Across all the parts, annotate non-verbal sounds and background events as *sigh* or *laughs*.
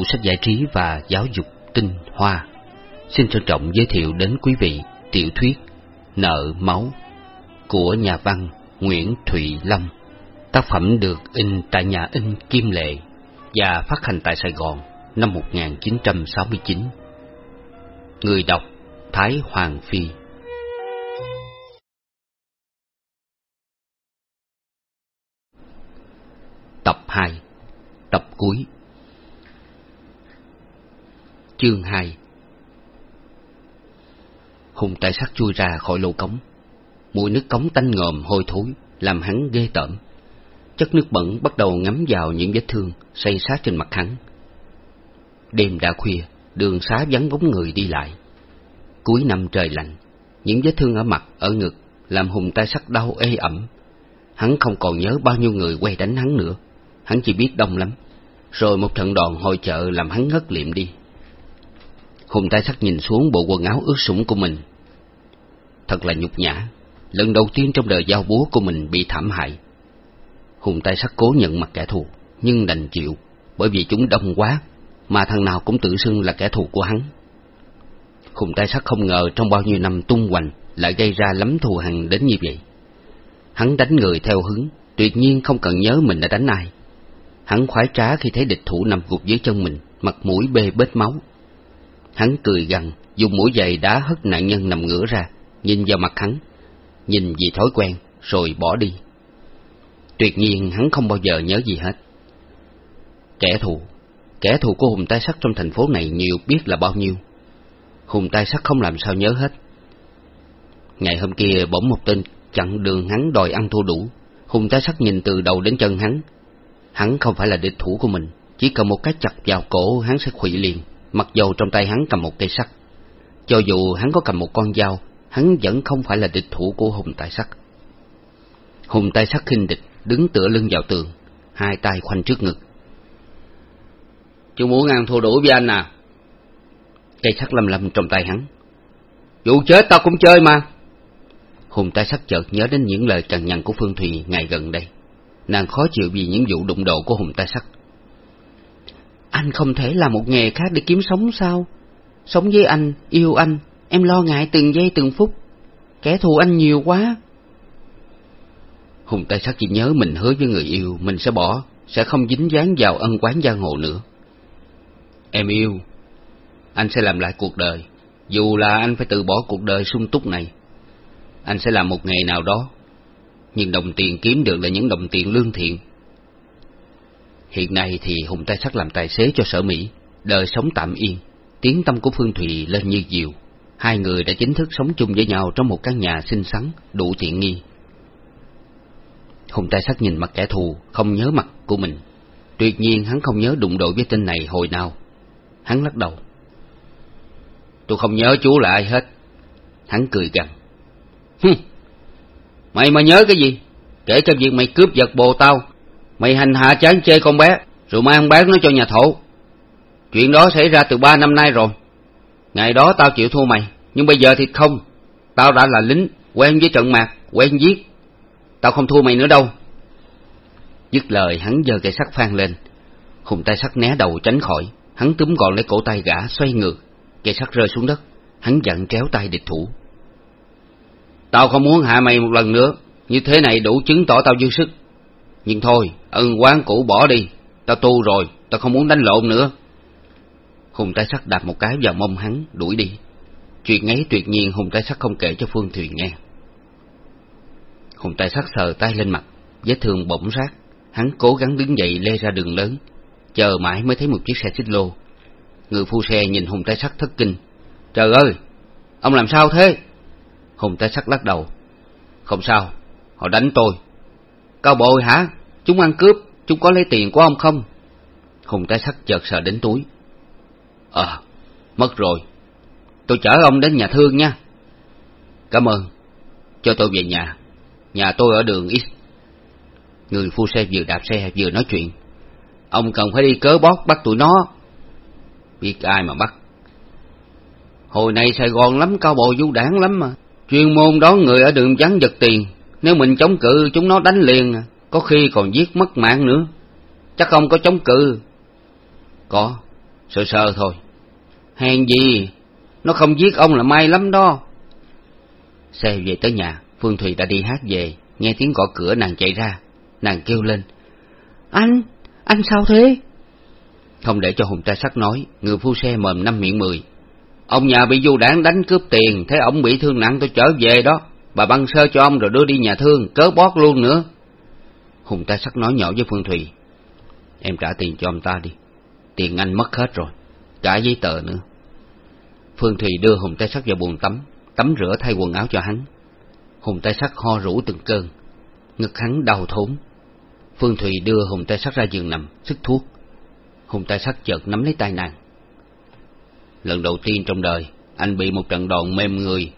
tủ sách giải trí và giáo dục tinh hoa xin trân trọng giới thiệu đến quý vị tiểu thuyết Nợ máu của nhà văn Nguyễn Thụy Lâm. Tác phẩm được in tại nhà in Kim Lệ và phát hành tại Sài Gòn năm 1969. Người đọc Thái Hoàng Phi Tập 2 Tập cuối Chương 2 Hùng tay sắt chui ra khỏi lô cống. Mùi nước cống tanh ngòm hôi thối, làm hắn ghê tởm. Chất nước bẩn bắt đầu ngấm vào những vết thương, xây sát trên mặt hắn. Đêm đã khuya, đường xá vắng bóng người đi lại. Cuối năm trời lạnh, những vết thương ở mặt, ở ngực, làm Hùng tay sắt đau ê ẩm. Hắn không còn nhớ bao nhiêu người quay đánh hắn nữa, hắn chỉ biết đông lắm. Rồi một trận đòn hội chợ làm hắn ngất liệm đi khung tay sắt nhìn xuống bộ quần áo ướt sũng của mình. Thật là nhục nhã, lần đầu tiên trong đời giao búa của mình bị thảm hại. Hùng tay sắt cố nhận mặt kẻ thù, nhưng đành chịu, bởi vì chúng đông quá, mà thằng nào cũng tự xưng là kẻ thù của hắn. Hùng tay sắt không ngờ trong bao nhiêu năm tung hoành lại gây ra lắm thù hằn đến như vậy. Hắn đánh người theo hứng, tuyệt nhiên không cần nhớ mình đã đánh ai. Hắn khoái trá khi thấy địch thủ nằm gục dưới chân mình, mặt mũi bê bết máu, Hắn cười gằn, dùng mũi giày đá hất nạn nhân nằm ngửa ra, nhìn vào mặt hắn, nhìn vì thói quen, rồi bỏ đi. Tuyệt nhiên hắn không bao giờ nhớ gì hết. Kẻ thù, kẻ thù của Hùng Tai Sắt trong thành phố này nhiều biết là bao nhiêu. Hùng Tai Sắt không làm sao nhớ hết. Ngày hôm kia bỗng một tên chặn đường hắn đòi ăn thua đủ. Hùng Tai Sắt nhìn từ đầu đến chân hắn. Hắn không phải là địch thủ của mình, chỉ cần một cái chặt vào cổ hắn sẽ khủy liền mặc dầu trong tay hắn cầm một cây sắt. Cho dù hắn có cầm một con dao, hắn vẫn không phải là địch thủ của Hùng Tài Sắt. Hùng Tài Sắt khinh địch, đứng tựa lưng vào tường, hai tay khoanh trước ngực. Chú muốn ăn thua đủ với anh à? Cây sắt lâm lâm trong tay hắn. Vụ chết tao cũng chơi mà. Hùng Tài Sắt chợt nhớ đến những lời cằn nhằn của Phương Thùy ngày gần đây. Nàng khó chịu vì những vụ đụng độ của Hùng Tài Sắt. Anh không thể làm một nghề khác để kiếm sống sao? Sống với anh, yêu anh, em lo ngại từng giây từng phút. Kẻ thù anh nhiều quá. Hùng tay sắc chỉ nhớ mình hứa với người yêu, mình sẽ bỏ, sẽ không dính dáng vào ân quán giang hồ nữa. Em yêu, anh sẽ làm lại cuộc đời, dù là anh phải từ bỏ cuộc đời sung túc này. Anh sẽ làm một nghề nào đó, nhưng đồng tiền kiếm được là những đồng tiền lương thiện, Hiện nay thì Hùng Tay Sắt làm tài xế cho sở Mỹ, đời sống tạm yên, tiếng tâm của Phương Thùy lên như diều. Hai người đã chính thức sống chung với nhau trong một căn nhà xinh xắn, đủ tiện nghi. Hùng Tay Sắt nhìn mặt kẻ thù, không nhớ mặt của mình. Tuyệt nhiên hắn không nhớ đụng độ với tên này hồi nào. Hắn lắc đầu. Tôi không nhớ chú là ai hết. Hắn cười gằn. Mày mà nhớ cái gì? Kể cho việc mày cướp giật bồ tao, Mày hành hạ chán chê con bé, rồi mang bán nó cho nhà thổ. Chuyện đó xảy ra từ ba năm nay rồi. Ngày đó tao chịu thua mày, nhưng bây giờ thì không. Tao đã là lính, quen với trận mạc, quen giết. Tao không thua mày nữa đâu. Dứt lời hắn giơ cây sắt phan lên. Hùng tay sắt né đầu tránh khỏi, hắn túm gọn lấy cổ tay gã xoay ngược. Cây sắt rơi xuống đất, hắn giận tréo tay địch thủ. Tao không muốn hạ mày một lần nữa, như thế này đủ chứng tỏ tao dư sức. Nhưng thôi, ân quán cũ bỏ đi, tao tu rồi, tao không muốn đánh lộn nữa. Hùng tay sắt đạp một cái vào mông hắn, đuổi đi. Chuyện ấy tuyệt nhiên Hùng tay sắt không kể cho Phương Thuyền nghe. Hùng tay sắt sờ tay lên mặt, vết thương bỗng rát, hắn cố gắng đứng dậy lê ra đường lớn, chờ mãi mới thấy một chiếc xe xích lô. Người phu xe nhìn Hùng tay sắt thất kinh. Trời ơi, ông làm sao thế? Hùng tay sắt lắc đầu. Không sao, họ đánh tôi, Cao bồi hả? Chúng ăn cướp, chúng có lấy tiền của ông không? Hùng tay sắt chợt sợ đến túi. Ờ, mất rồi. Tôi chở ông đến nhà thương nha. Cảm ơn. Cho tôi về nhà. Nhà tôi ở đường X. Người phu xe vừa đạp xe vừa nói chuyện. Ông cần phải đi cớ bót bắt tụi nó. Biết ai mà bắt. Hồi này Sài Gòn lắm cao bộ du đảng lắm mà. Chuyên môn đón người ở đường vắng giật tiền. Nếu mình chống cự chúng nó đánh liền, có khi còn giết mất mạng nữa. Chắc không có chống cự. Có, sợ sợ thôi. Hèn gì, nó không giết ông là may lắm đó. Xe về tới nhà, Phương Thùy đã đi hát về, nghe tiếng gõ cửa nàng chạy ra. Nàng kêu lên. Anh, anh sao thế? Không để cho Hùng Trai Sắc nói, người phu xe mồm năm miệng mười. Ông nhà bị du đảng đánh cướp tiền, thấy ông bị thương nặng tôi trở về đó. Bà băng sơ cho ông rồi đưa đi nhà thương, cớ bót luôn nữa. Hùng ta Sắc nói nhỏ với Phương Thùy. Em trả tiền cho ông ta đi. Tiền anh mất hết rồi, cả giấy tờ nữa. Phương Thùy đưa Hùng tay Sắc vào buồng tắm, tắm rửa thay quần áo cho hắn. Hùng tay Sắc ho rũ từng cơn, ngực hắn đau thốn. Phương Thùy đưa Hùng tay Sắc ra giường nằm, sức thuốc. Hùng tay Sắc chợt nắm lấy tay nàng. Lần đầu tiên trong đời, anh bị một trận đòn mềm người.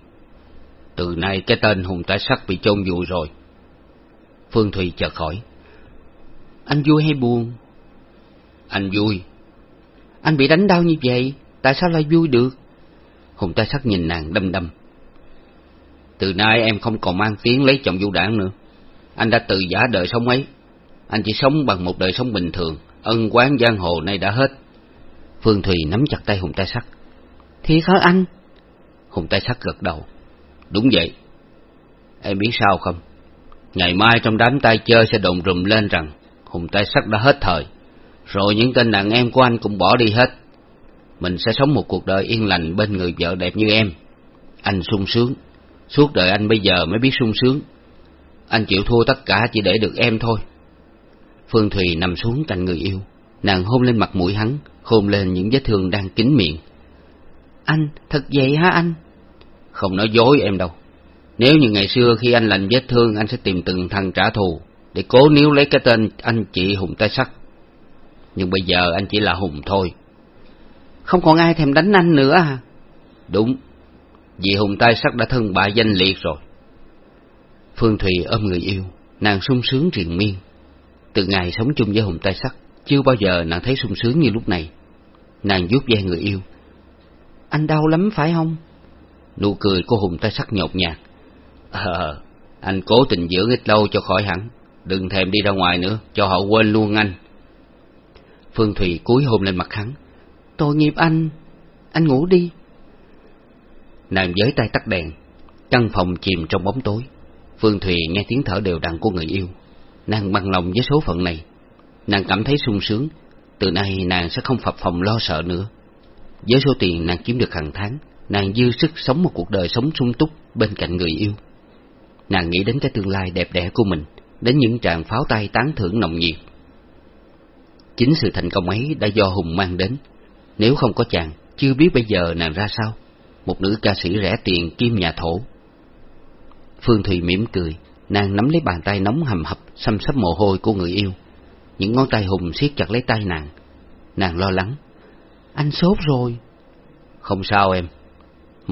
Từ nay cái tên Hùng tả Sắc bị chôn vùi rồi. Phương Thùy chợt hỏi. Anh vui hay buồn? Anh vui. Anh bị đánh đau như vậy, tại sao lại vui được? Hùng ta Sắc nhìn nàng đâm đâm. Từ nay em không còn mang tiếng lấy chồng du đảng nữa. Anh đã từ giả đời sống ấy. Anh chỉ sống bằng một đời sống bình thường, ân quán giang hồ này đã hết. Phương Thùy nắm chặt tay Hùng ta Sắc. Thiệt hả anh? Hùng ta Sắc gật đầu. Đúng vậy. Em biết sao không? Ngày mai trong đám tay chơi sẽ đồn rùm lên rằng Hùng Tai sắt đã hết thời. Rồi những tên đàn em của anh cũng bỏ đi hết. Mình sẽ sống một cuộc đời yên lành bên người vợ đẹp như em. Anh sung sướng. Suốt đời anh bây giờ mới biết sung sướng. Anh chịu thua tất cả chỉ để được em thôi. Phương Thùy nằm xuống cạnh người yêu. Nàng hôn lên mặt mũi hắn, hôn lên những vết thương đang kín miệng. Anh, thật vậy hả anh? Không nói dối em đâu. Nếu như ngày xưa khi anh lành vết thương anh sẽ tìm từng thằng trả thù, để cố níu lấy cái tên anh chị Hùng tay sắt. Nhưng bây giờ anh chỉ là Hùng thôi. Không còn ai thèm đánh anh nữa à? Đúng, vì Hùng tay sắt đã thân bại danh liệt rồi. Phương Thùy ôm người yêu, nàng sung sướng triền miên. Từ ngày sống chung với Hùng tay sắt, chưa bao giờ nàng thấy sung sướng như lúc này. Nàng giúp ve người yêu. Anh đau lắm phải không? Nụ cười của Hùng tay sắc nhột nhạt. Ờ, anh cố tình dưỡng ít lâu cho khỏi hẳn. Đừng thèm đi ra ngoài nữa, cho họ quên luôn anh. Phương Thùy cúi hôn lên mặt hắn. Tội nghiệp anh, anh ngủ đi. Nàng giới tay tắt đèn, căn phòng chìm trong bóng tối. Phương Thùy nghe tiếng thở đều đặn của người yêu. Nàng bằng lòng với số phận này. Nàng cảm thấy sung sướng, từ nay nàng sẽ không phập phòng lo sợ nữa. Với số tiền nàng kiếm được hàng tháng, nàng dư sức sống một cuộc đời sống sung túc bên cạnh người yêu. Nàng nghĩ đến cái tương lai đẹp đẽ của mình, đến những tràng pháo tay tán thưởng nồng nhiệt. Chính sự thành công ấy đã do Hùng mang đến. Nếu không có chàng, chưa biết bây giờ nàng ra sao. Một nữ ca sĩ rẻ tiền kim nhà thổ. Phương Thùy mỉm cười, nàng nắm lấy bàn tay nóng hầm hập, xăm sắp mồ hôi của người yêu. Những ngón tay Hùng siết chặt lấy tay nàng. Nàng lo lắng. Anh sốt rồi. Không sao em.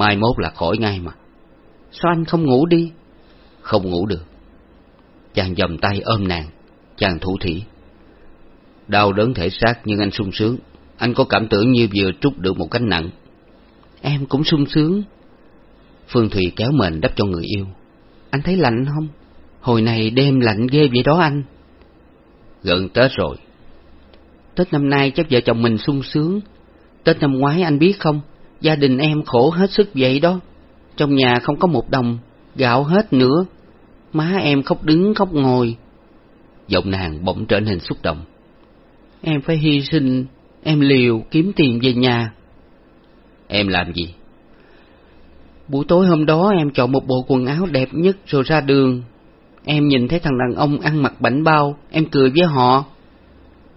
Mai mốt là khỏi ngay mà. Sao anh không ngủ đi? Không ngủ được. Chàng dầm tay ôm nàng. Chàng thủ thỉ. Đau đớn thể xác nhưng anh sung sướng. Anh có cảm tưởng như vừa trút được một cánh nặng. Em cũng sung sướng. Phương Thùy kéo mền đắp cho người yêu. Anh thấy lạnh không? Hồi này đêm lạnh ghê vậy đó anh. Gần Tết rồi. Tết năm nay chắc vợ chồng mình sung sướng. Tết năm ngoái anh biết không, gia đình em khổ hết sức vậy đó. Trong nhà không có một đồng, gạo hết nữa. Má em khóc đứng khóc ngồi. Giọng nàng bỗng trở nên xúc động. Em phải hy sinh, em liều kiếm tiền về nhà. Em làm gì? Buổi tối hôm đó em chọn một bộ quần áo đẹp nhất rồi ra đường. Em nhìn thấy thằng đàn ông ăn mặc bảnh bao, em cười với họ.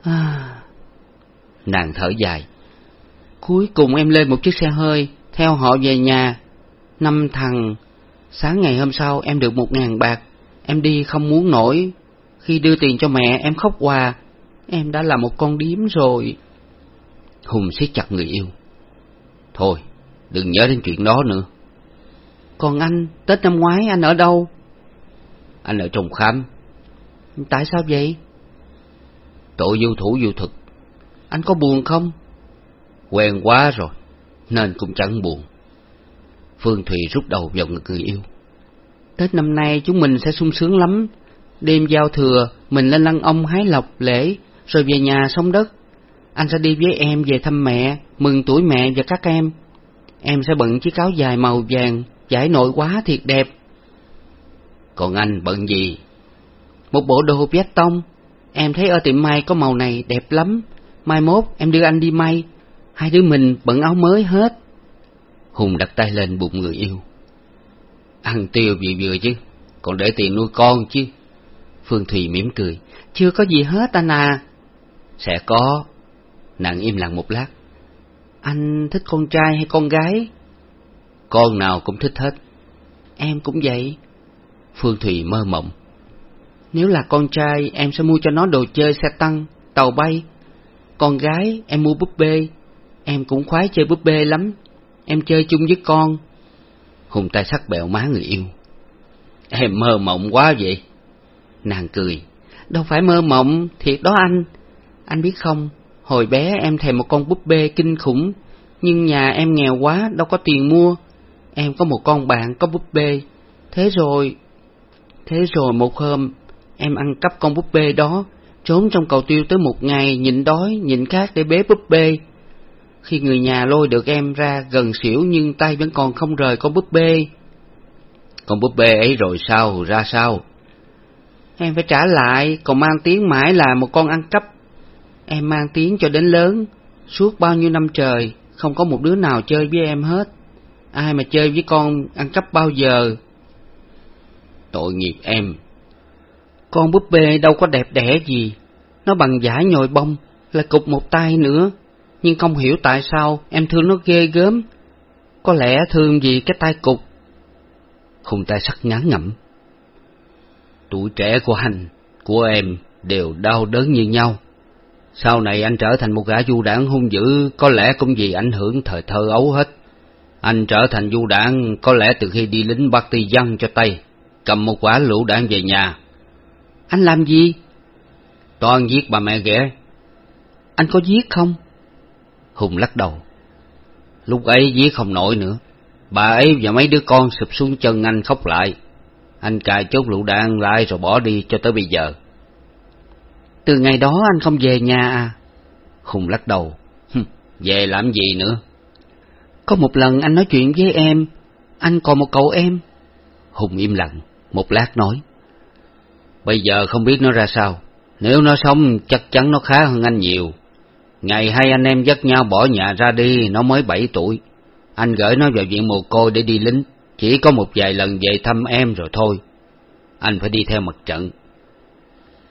À... Nàng thở dài. Cuối cùng em lên một chiếc xe hơi, theo họ về nhà. Năm thằng. Sáng ngày hôm sau em được một ngàn bạc. Em đi không muốn nổi. Khi đưa tiền cho mẹ em khóc hòa. Em đã là một con điếm rồi. Hùng siết chặt người yêu. Thôi, đừng nhớ đến chuyện đó nữa. Còn anh, Tết năm ngoái anh ở đâu? Anh ở trong khám. Tại sao vậy? Tội du thủ du thực. Anh có buồn không? Quen quá rồi, nên cũng chẳng buồn. Phương Thùy rút đầu vào ngực người yêu. Tết năm nay chúng mình sẽ sung sướng lắm. Đêm giao thừa, mình lên lăng ông hái lộc lễ, rồi về nhà sống đất. anh sẽ đi với em về thăm mẹ, mừng tuổi mẹ và các em. Em sẽ bận chiếc áo dài màu vàng, giải nội quá thiệt đẹp. Còn anh bận gì? Một bộ đồ vest tông. Em thấy ở tiệm may có màu này đẹp lắm. Mai mốt em đưa anh đi may. Hai đứa mình bận áo mới hết. Hùng đặt tay lên bụng người yêu. Ăn tiêu vừa vừa chứ, còn để tiền nuôi con chứ. Phương Thùy mỉm cười. Chưa có gì hết anh à. Sẽ có. Nàng im lặng một lát. Anh thích con trai hay con gái? Con nào cũng thích hết. Em cũng vậy. Phương Thùy mơ mộng. Nếu là con trai, em sẽ mua cho nó đồ chơi xe tăng, tàu bay. Con gái, em mua búp bê. Em cũng khoái chơi búp bê lắm. Em chơi chung với con. Hùng tay sắc bẹo má người yêu. Em mơ mộng quá vậy. Nàng cười. Đâu phải mơ mộng, thiệt đó anh. Anh biết không, hồi bé em thèm một con búp bê kinh khủng, nhưng nhà em nghèo quá, đâu có tiền mua. Em có một con bạn có búp bê. Thế rồi... Thế rồi một hôm, em ăn cắp con búp bê đó, trốn trong cầu tiêu tới một ngày, nhịn đói, nhịn khát để bế búp bê. Khi người nhà lôi được em ra gần xỉu nhưng tay vẫn còn không rời con búp bê. Con búp bê ấy rồi sao, ra sao? Em phải trả lại, còn mang tiếng mãi là một con ăn cắp. Em mang tiếng cho đến lớn, suốt bao nhiêu năm trời, không có một đứa nào chơi với em hết. Ai mà chơi với con ăn cắp bao giờ? Tội nghiệp em. Con búp bê đâu có đẹp đẽ gì, nó bằng giả nhồi bông, là cục một tay nữa. Nhưng không hiểu tại sao em thương nó ghê gớm. Có lẽ thương vì cái tay cục. Khung tay sắc ngán ngẩm. Tuổi trẻ của anh, của em đều đau đớn như nhau. Sau này anh trở thành một gã du đảng hung dữ, có lẽ cũng vì ảnh hưởng thời thơ ấu hết. Anh trở thành du đảng có lẽ từ khi đi lính bắt ti dân cho Tây, cầm một quả lựu đạn về nhà. Anh làm gì? Toàn giết bà mẹ ghẻ. Anh có giết không? Hùng lắc đầu. Lúc ấy dí không nổi nữa. Bà ấy và mấy đứa con sụp xuống chân anh khóc lại. Anh cài chốt lựu đạn lại rồi bỏ đi cho tới bây giờ. Từ ngày đó anh không về nhà à? Hùng lắc đầu. Về làm gì nữa? Có một lần anh nói chuyện với em, anh còn một cậu em. Hùng im lặng, một lát nói. Bây giờ không biết nó ra sao. Nếu nó sống chắc chắn nó khá hơn anh nhiều. Ngày hai anh em dắt nhau bỏ nhà ra đi, nó mới bảy tuổi. Anh gửi nó vào viện mồ côi để đi lính, chỉ có một vài lần về thăm em rồi thôi. Anh phải đi theo mặt trận.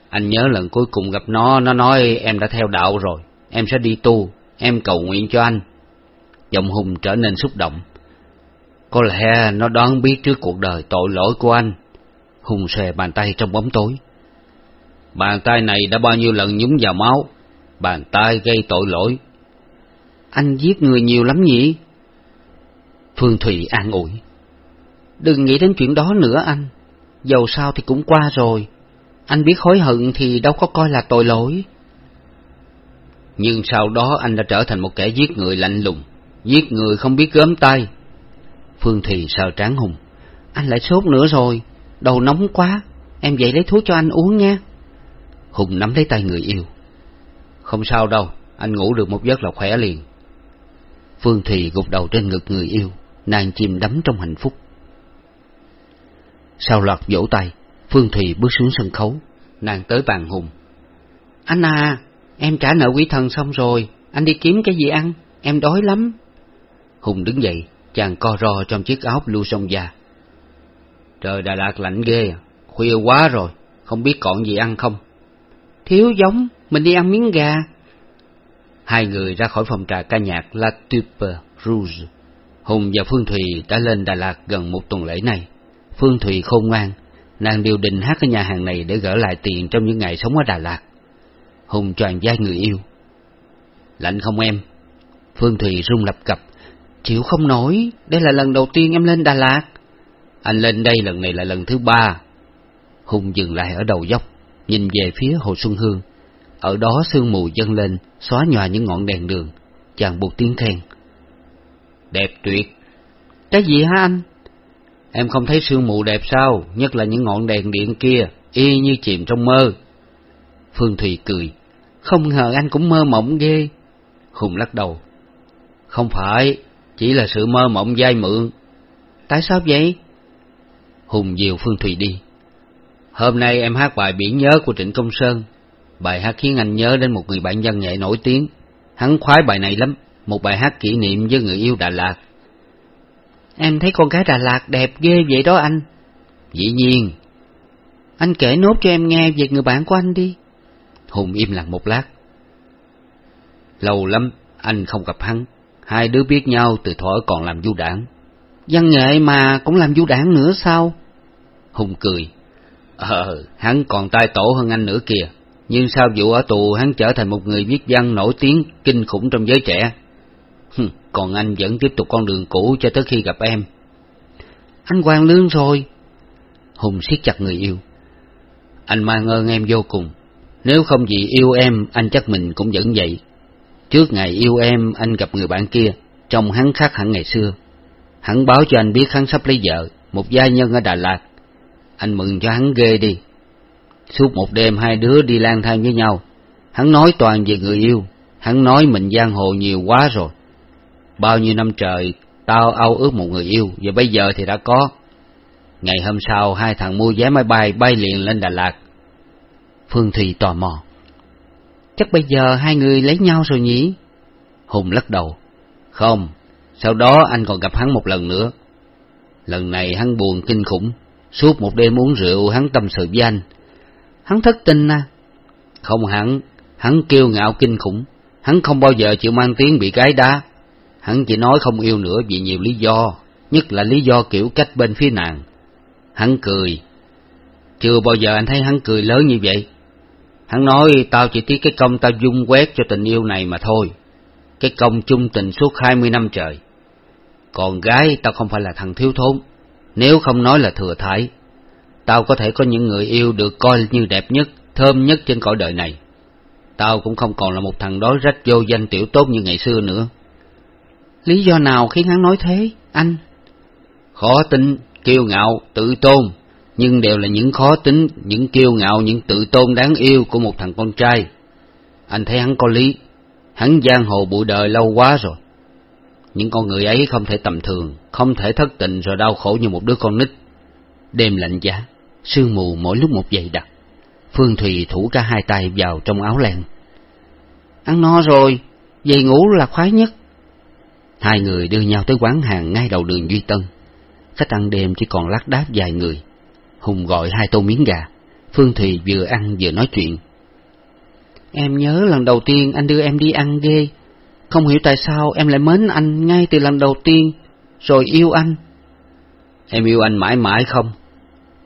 Anh nhớ lần cuối cùng gặp nó, nó nói em đã theo đạo rồi, em sẽ đi tu, em cầu nguyện cho anh. Giọng Hùng trở nên xúc động. Có lẽ nó đoán biết trước cuộc đời tội lỗi của anh. Hùng xòe bàn tay trong bóng tối. Bàn tay này đã bao nhiêu lần nhúng vào máu, bàn tay gây tội lỗi. Anh giết người nhiều lắm nhỉ? Phương Thủy an ủi. Đừng nghĩ đến chuyện đó nữa anh, dầu sao thì cũng qua rồi. Anh biết hối hận thì đâu có coi là tội lỗi. Nhưng sau đó anh đã trở thành một kẻ giết người lạnh lùng, giết người không biết gớm tay. Phương Thùy sờ trán Hùng. Anh lại sốt nữa rồi, đầu nóng quá, em dậy lấy thuốc cho anh uống nha. Hùng nắm lấy tay người yêu. Không sao đâu, anh ngủ được một giấc là khỏe liền. Phương Thùy gục đầu trên ngực người yêu, nàng chìm đắm trong hạnh phúc. Sau loạt vỗ tay, Phương Thùy bước xuống sân khấu, nàng tới bàn Hùng. Anh à, em trả nợ quỷ thần xong rồi, anh đi kiếm cái gì ăn, em đói lắm. Hùng đứng dậy, chàng co ro trong chiếc áo blue sông già Trời Đà Lạt lạnh ghê, khuya quá rồi, không biết còn gì ăn không? Thiếu giống, mình đi ăn miếng gà. Hai người ra khỏi phòng trà ca nhạc La Tupe Rouge. Hùng và Phương Thùy đã lên Đà Lạt gần một tuần lễ này. Phương Thùy khôn ngoan, nàng điều định hát ở nhà hàng này để gỡ lại tiền trong những ngày sống ở Đà Lạt. Hùng tròn vai người yêu. Lạnh không em? Phương Thùy run lập cập. Chịu không nổi, đây là lần đầu tiên em lên Đà Lạt. Anh lên đây lần này là lần thứ ba. Hùng dừng lại ở đầu dốc, nhìn về phía Hồ Xuân Hương. Ở đó sương mù dâng lên, xóa nhòa những ngọn đèn đường. Chàng buộc tiếng khen. Đẹp tuyệt. Cái gì hả anh? Em không thấy sương mù đẹp sao, nhất là những ngọn đèn điện kia, y như chìm trong mơ. Phương Thùy cười. Không ngờ anh cũng mơ mộng ghê. Hùng lắc đầu. Không phải, chỉ là sự mơ mộng dai mượn. Tại sao vậy? Hùng dìu Phương Thùy đi. Hôm nay em hát bài Biển Nhớ của Trịnh Công Sơn. Bài hát khiến anh nhớ đến một người bạn văn nghệ nổi tiếng. Hắn khoái bài này lắm, một bài hát kỷ niệm với người yêu Đà Lạt. Em thấy con gái Đà Lạt đẹp ghê vậy đó anh. Dĩ nhiên. Anh kể nốt cho em nghe về người bạn của anh đi. Hùng im lặng một lát. Lâu lắm, anh không gặp hắn. Hai đứa biết nhau từ thuở còn làm du đảng. Văn nghệ mà cũng làm du đảng nữa sao? Hùng cười. Ờ, hắn còn tai tổ hơn anh nữa kìa. Nhưng sau vụ ở tù hắn trở thành một người viết văn nổi tiếng kinh khủng trong giới trẻ. Hừ, còn anh vẫn tiếp tục con đường cũ cho tới khi gặp em. Anh quan lương rồi. Hùng siết chặt người yêu. Anh mang ơn em vô cùng. Nếu không vì yêu em, anh chắc mình cũng vẫn vậy. Trước ngày yêu em, anh gặp người bạn kia, trông hắn khác hẳn ngày xưa. Hắn báo cho anh biết hắn sắp lấy vợ, một gia nhân ở Đà Lạt. Anh mừng cho hắn ghê đi. Suốt một đêm hai đứa đi lang thang với nhau. Hắn nói toàn về người yêu, hắn nói mình giang hồ nhiều quá rồi. Bao nhiêu năm trời, tao ao ước một người yêu, và bây giờ thì đã có. Ngày hôm sau, hai thằng mua vé máy bay bay liền lên Đà Lạt. Phương Thùy tò mò. Chắc bây giờ hai người lấy nhau rồi nhỉ? Hùng lắc đầu. Không, sau đó anh còn gặp hắn một lần nữa. Lần này hắn buồn kinh khủng, suốt một đêm uống rượu hắn tâm sự với anh. Hắn thất tình à? Không hẳn, hắn kiêu ngạo kinh khủng, hắn không bao giờ chịu mang tiếng bị cái đá. Hắn chỉ nói không yêu nữa vì nhiều lý do, nhất là lý do kiểu cách bên phía nàng. Hắn cười. Chưa bao giờ anh thấy hắn cười lớn như vậy. Hắn nói tao chỉ tiếc cái công tao dung quét cho tình yêu này mà thôi. Cái công chung tình suốt hai mươi năm trời. Còn gái tao không phải là thằng thiếu thốn, nếu không nói là thừa thải. Tao có thể có những người yêu được coi như đẹp nhất, thơm nhất trên cõi đời này. Tao cũng không còn là một thằng đói rách vô danh tiểu tốt như ngày xưa nữa. Lý do nào khiến hắn nói thế, anh? Khó tin, kiêu ngạo, tự tôn, nhưng đều là những khó tính, những kiêu ngạo, những tự tôn đáng yêu của một thằng con trai. Anh thấy hắn có lý, hắn giang hồ bụi đời lâu quá rồi. Những con người ấy không thể tầm thường, không thể thất tình rồi đau khổ như một đứa con nít. Đêm lạnh giá, sương mù mỗi lúc một dày đặc. Phương Thùy thủ cả hai tay vào trong áo len. Ăn no rồi, về ngủ là khoái nhất. Hai người đưa nhau tới quán hàng ngay đầu đường Duy Tân. Khách ăn đêm chỉ còn lác đác vài người. Hùng gọi hai tô miếng gà. Phương Thùy vừa ăn vừa nói chuyện. Em nhớ lần đầu tiên anh đưa em đi ăn ghê. Không hiểu tại sao em lại mến anh ngay từ lần đầu tiên, rồi yêu anh. Em yêu anh mãi mãi không?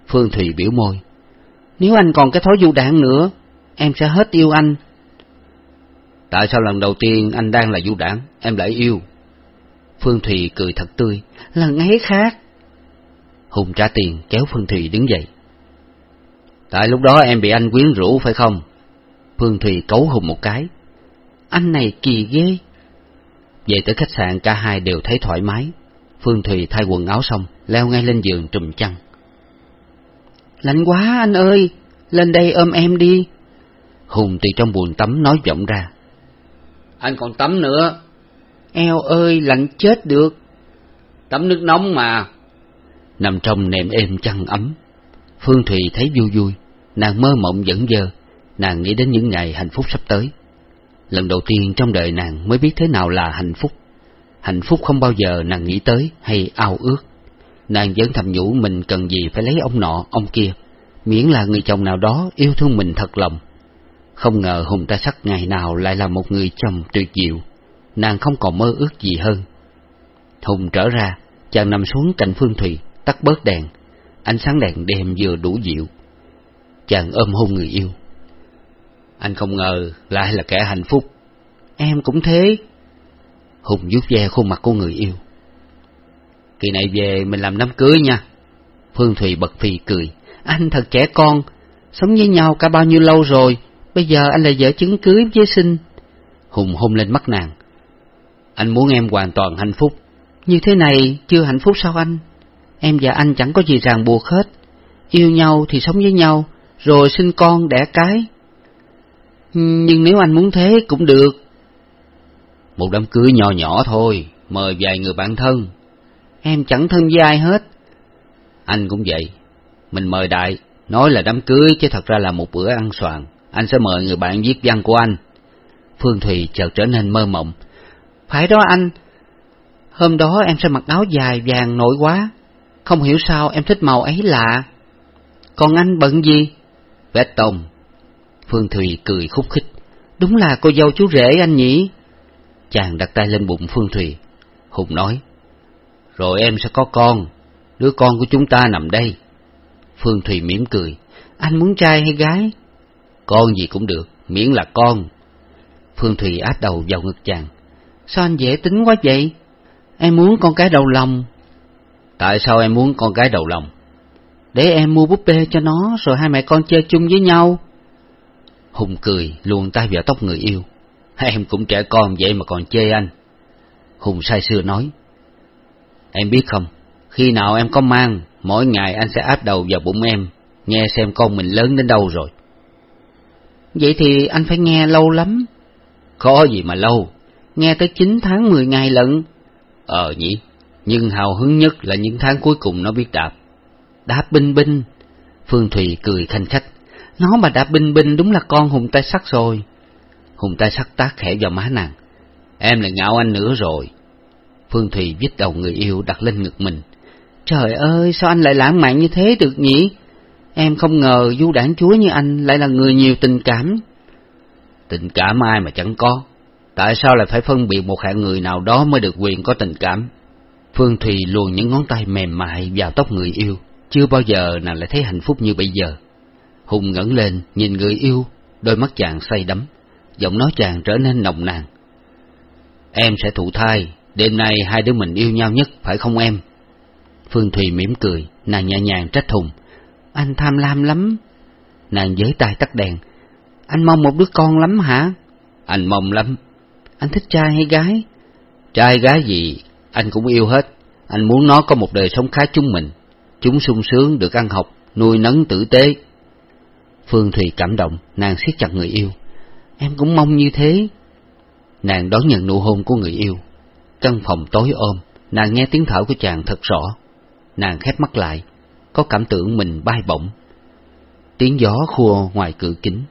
Phương Thùy biểu môi. Nếu anh còn cái thói du đảng nữa, em sẽ hết yêu anh. Tại sao lần đầu tiên anh đang là du đảng, em lại yêu? Phương Thùy cười thật tươi. Lần ấy khác. Hùng trả tiền kéo Phương Thùy đứng dậy. Tại lúc đó em bị anh quyến rũ phải không? Phương Thùy cấu Hùng một cái. Anh này kỳ ghê. Về tới khách sạn cả hai đều thấy thoải mái. Phương Thùy thay quần áo xong, leo ngay lên giường trùm chăn. Lạnh quá anh ơi, lên đây ôm em đi. Hùng từ trong buồn tắm nói vọng ra. Anh còn tắm nữa. Eo ơi, lạnh chết được. Tắm nước nóng mà. Nằm trong nệm êm chăn ấm. Phương Thùy thấy vui vui, nàng mơ mộng dẫn dơ, nàng nghĩ đến những ngày hạnh phúc sắp tới. Lần đầu tiên trong đời nàng mới biết thế nào là hạnh phúc. Hạnh phúc không bao giờ nàng nghĩ tới hay ao ước. Nàng vẫn thầm nhủ mình cần gì phải lấy ông nọ, ông kia, miễn là người chồng nào đó yêu thương mình thật lòng. Không ngờ Hùng ta sắc ngày nào lại là một người chồng tuyệt diệu, nàng không còn mơ ước gì hơn. Hùng trở ra, chàng nằm xuống cạnh Phương Thùy, tắt bớt đèn, ánh sáng đèn đêm vừa đủ dịu. Chàng ôm hôn người yêu. Anh không ngờ lại là kẻ hạnh phúc. Em cũng thế. Hùng vuốt ve khuôn mặt của người yêu. Kỳ này về mình làm đám cưới nha. Phương Thùy bật phì cười. Anh thật trẻ con, sống với nhau cả bao nhiêu lâu rồi, bây giờ anh là vợ chứng cưới với sinh. Hùng hôn lên mắt nàng. Anh muốn em hoàn toàn hạnh phúc. Như thế này chưa hạnh phúc sao anh? Em và anh chẳng có gì ràng buộc hết. Yêu nhau thì sống với nhau, rồi sinh con đẻ cái. Nhưng nếu anh muốn thế cũng được. Một đám cưới nhỏ nhỏ thôi, mời vài người bạn thân. Em chẳng thân với ai hết. Anh cũng vậy. Mình mời đại, nói là đám cưới chứ thật ra là một bữa ăn soàn. Anh sẽ mời người bạn viết văn của anh. Phương Thùy chợt trở nên mơ mộng. Phải đó anh, hôm đó em sẽ mặc áo dài vàng nổi quá. Không hiểu sao em thích màu ấy lạ. Còn anh bận gì? Vết tông. Phương Thùy cười khúc khích. Đúng là cô dâu chú rể anh nhỉ? Chàng đặt tay lên bụng Phương Thùy. Hùng nói. Rồi em sẽ có con. Đứa con của chúng ta nằm đây. Phương Thùy mỉm cười. Anh muốn trai hay gái? Con gì cũng được, miễn là con. Phương Thùy áp đầu vào ngực chàng. Sao anh dễ tính quá vậy? Em muốn con cái đầu lòng. Tại sao em muốn con cái đầu lòng? Để em mua búp bê cho nó, rồi hai mẹ con chơi chung với nhau. Hùng cười, luồn tay vào tóc người yêu. Em cũng trẻ con vậy mà còn chê anh. Hùng say sưa nói. Em biết không, khi nào em có mang, mỗi ngày anh sẽ áp đầu vào bụng em, nghe xem con mình lớn đến đâu rồi. Vậy thì anh phải nghe lâu lắm. Có gì mà lâu. Nghe tới chín tháng mười ngày lận. Ờ nhỉ, nhưng hào hứng nhất là những tháng cuối cùng nó biết đạp. Đạp binh binh. Phương Thùy cười khanh khách. Nó mà đã binh binh đúng là con hùng tay sắt rồi. Hùng tay sắt tác khẽ vào má nàng. Em lại ngạo anh nữa rồi. Phương Thùy viết đầu người yêu đặt lên ngực mình. Trời ơi, sao anh lại lãng mạn như thế được nhỉ? Em không ngờ du đảng chúa như anh lại là người nhiều tình cảm. Tình cảm ai mà chẳng có. Tại sao lại phải phân biệt một hạng người nào đó mới được quyền có tình cảm? Phương Thùy luồn những ngón tay mềm mại vào tóc người yêu. Chưa bao giờ nàng lại thấy hạnh phúc như bây giờ. Hùng ngẩng lên, nhìn người yêu, đôi mắt chàng say đắm. Giọng nói chàng trở nên nồng nàn. Em sẽ thụ thai, đêm nay hai đứa mình yêu nhau nhất, phải không em? Phương Thùy mỉm cười, nàng nhẹ nhàng trách Hùng. Anh tham lam lắm. Nàng giới tay tắt đèn. Anh mong một đứa con lắm hả? Anh mong lắm. Anh thích trai hay gái? Trai gái gì, anh cũng yêu hết. Anh muốn nó có một đời sống khá chúng mình. Chúng sung sướng được ăn học, nuôi nấng tử tế. Phương Thùy cảm động, nàng siết chặt người yêu. Em cũng mong như thế. Nàng đón nhận nụ hôn của người yêu. Căn phòng tối ôm, nàng nghe tiếng thở của chàng thật rõ. Nàng khép mắt lại, có cảm tưởng mình bay bổng. Tiếng gió khua ngoài cửa kính.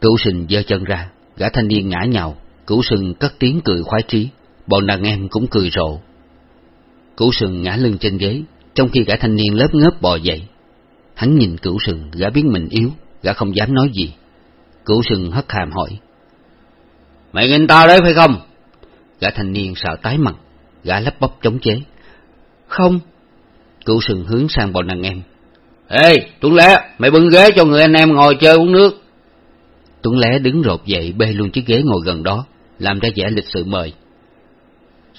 Cửu sừng giơ chân ra, gã thanh niên ngã nhào, cửu sừng cất tiếng cười khoái trí, bọn đàn em cũng cười rộ. Cửu sừng ngã lưng trên ghế, trong khi gã thanh niên lớp ngớp bò dậy. Hắn nhìn cửu sừng, gã biết mình yếu, gã không dám nói gì. Cửu sừng hất hàm hỏi. Mày nhìn tao đấy phải không? Gã thanh niên sợ tái mặt, gã lắp bắp chống chế. Không. Cửu sừng hướng sang bọn đàn em. Ê, Tuấn Lé, mày bưng ghế cho người anh em ngồi chơi uống nước. Tuấn Lé đứng rột dậy bê luôn chiếc ghế ngồi gần đó, làm ra vẻ lịch sự mời.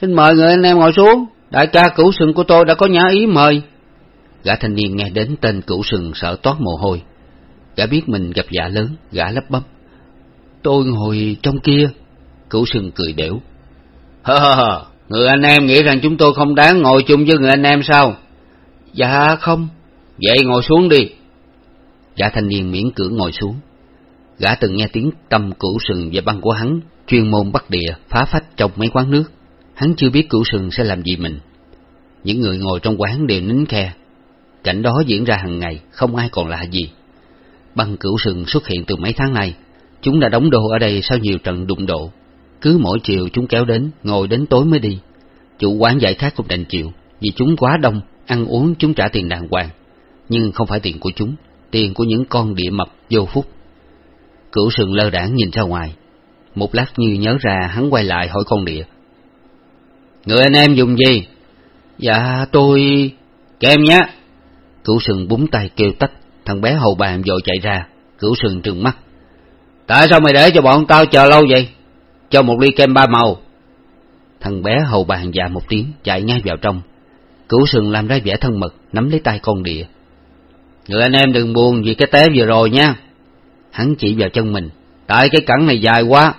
Xin mời người anh em ngồi xuống, đại ca cửu sừng của tôi đã có nhã ý mời. Gã thanh niên nghe đến tên cửu sừng sợ toát mồ hôi. Gã biết mình gặp dạ lớn, gã lấp bắp. Tôi ngồi trong kia. Cửu sừng cười đểu. Hơ hơ hơ, người anh em nghĩ rằng chúng tôi không đáng ngồi chung với người anh em sao? Dạ không. Vậy ngồi xuống đi. Gã thanh niên miễn cưỡng ngồi xuống. Gã từng nghe tiếng tâm cửu sừng và băng của hắn, chuyên môn bắt địa, phá phách trong mấy quán nước. Hắn chưa biết cửu sừng sẽ làm gì mình. Những người ngồi trong quán đều nín khe. Cảnh đó diễn ra hàng ngày, không ai còn lạ gì. Băng cửu sừng xuất hiện từ mấy tháng nay. Chúng đã đóng đô ở đây sau nhiều trận đụng độ. Cứ mỗi chiều chúng kéo đến, ngồi đến tối mới đi. Chủ quán giải khác cũng đành chịu, vì chúng quá đông, ăn uống chúng trả tiền đàng hoàng. Nhưng không phải tiền của chúng, tiền của những con địa mập vô phúc. Cửu sừng lơ đảng nhìn ra ngoài. Một lát như nhớ ra hắn quay lại hỏi con địa. Người anh em dùng gì? Dạ tôi... Kem nhé. Cửu sừng búng tay kêu tách, thằng bé hầu bàn vội chạy ra. Cửu sừng trừng mắt. Tại sao mày để cho bọn tao chờ lâu vậy? Cho một ly kem ba màu. Thằng bé hầu bàn dạ một tiếng, chạy ngay vào trong. Cửu sừng làm ra vẻ thân mật, nắm lấy tay con địa. Người anh em đừng buồn vì cái té vừa rồi nha. Hắn chỉ vào chân mình, tại cái cẳng này dài quá.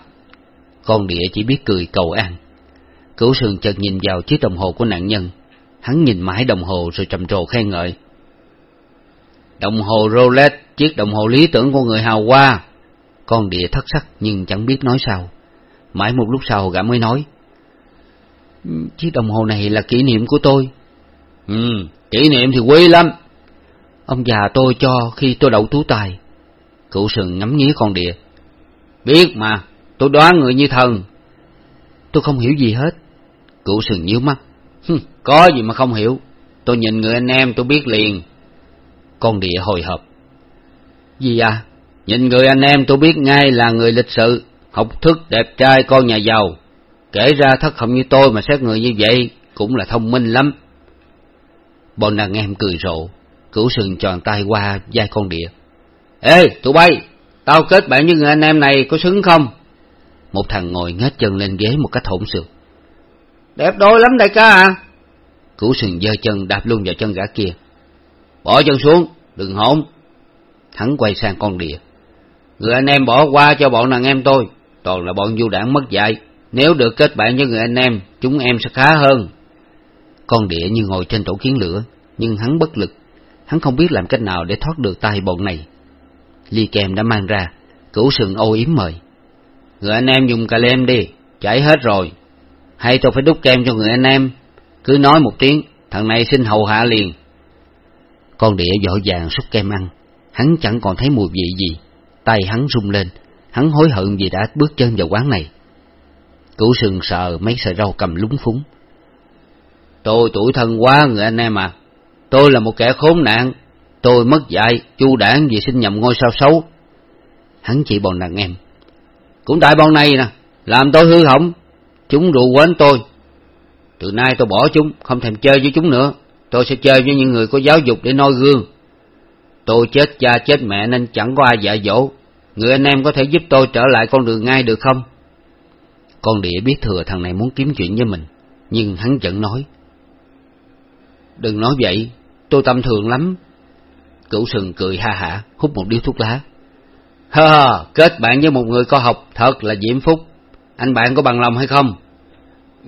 Con địa chỉ biết cười cầu an. Cửu sừng chợt nhìn vào chiếc đồng hồ của nạn nhân. Hắn nhìn mãi đồng hồ rồi trầm trồ khen ngợi. Đồng hồ Rolex, chiếc đồng hồ lý tưởng của người hào hoa. Con địa thất sắc nhưng chẳng biết nói sao. Mãi một lúc sau gã mới nói. Chiếc đồng hồ này là kỷ niệm của tôi. Ừ, kỷ niệm thì quý lắm. Ông già tôi cho khi tôi đậu tú tài. cửu sừng ngắm nghía con địa. Biết mà, tôi đoán người như thần. Tôi không hiểu gì hết cửu sừng nhíu mắt. Có gì mà không hiểu. Tôi nhìn người anh em tôi biết liền. Con địa hồi hộp. Gì à? Nhìn người anh em tôi biết ngay là người lịch sự, học thức, đẹp trai, con nhà giàu. Kể ra thất không như tôi mà xét người như vậy cũng là thông minh lắm. Bọn đàn em cười rộ, cửu sừng tròn tay qua vai con địa. Ê, tụi bay, tao kết bạn với người anh em này có xứng không? Một thằng ngồi ngết chân lên ghế một cách hỗn xược. Đẹp đôi lắm đại ca à. Cửu sừng giơ chân đạp luôn vào chân gã kia. Bỏ chân xuống, đừng hỗn. Hắn quay sang con địa. Người anh em bỏ qua cho bọn nàng em tôi, toàn là bọn du đảng mất dạy. Nếu được kết bạn với người anh em, chúng em sẽ khá hơn. Con địa như ngồi trên tổ kiến lửa, nhưng hắn bất lực. Hắn không biết làm cách nào để thoát được tay bọn này. Ly kèm đã mang ra, cửu sừng ô yếm mời. Người anh em dùng cà lem đi, chảy hết rồi. Hay tôi phải đút kem cho người anh em? Cứ nói một tiếng, thằng này xin hầu hạ liền. Con đĩa dội vàng xúc kem ăn, hắn chẳng còn thấy mùi vị gì. Tay hắn rung lên, hắn hối hận vì đã bước chân vào quán này. Cửu sừng sợ mấy sợi rau cầm lúng phúng. Tôi tuổi thân quá người anh em à. Tôi là một kẻ khốn nạn. Tôi mất dạy, chu đảng vì xin nhầm ngôi sao xấu. Hắn chỉ bọn đàn em. Cũng tại bọn này nè, làm tôi hư hỏng. Chúng rượu quến tôi. Từ nay tôi bỏ chúng, không thèm chơi với chúng nữa. Tôi sẽ chơi với những người có giáo dục để noi gương. Tôi chết cha chết mẹ nên chẳng có ai dạy dỗ. Người anh em có thể giúp tôi trở lại con đường ngay được không? Con địa biết thừa thằng này muốn kiếm chuyện với mình, nhưng hắn vẫn nói. Đừng nói vậy, tôi tâm thường lắm. Cửu sừng cười ha hả, hút một điếu thuốc lá. Hơ, kết bạn với một người có học thật là diễm phúc. Anh bạn có bằng lòng hay không?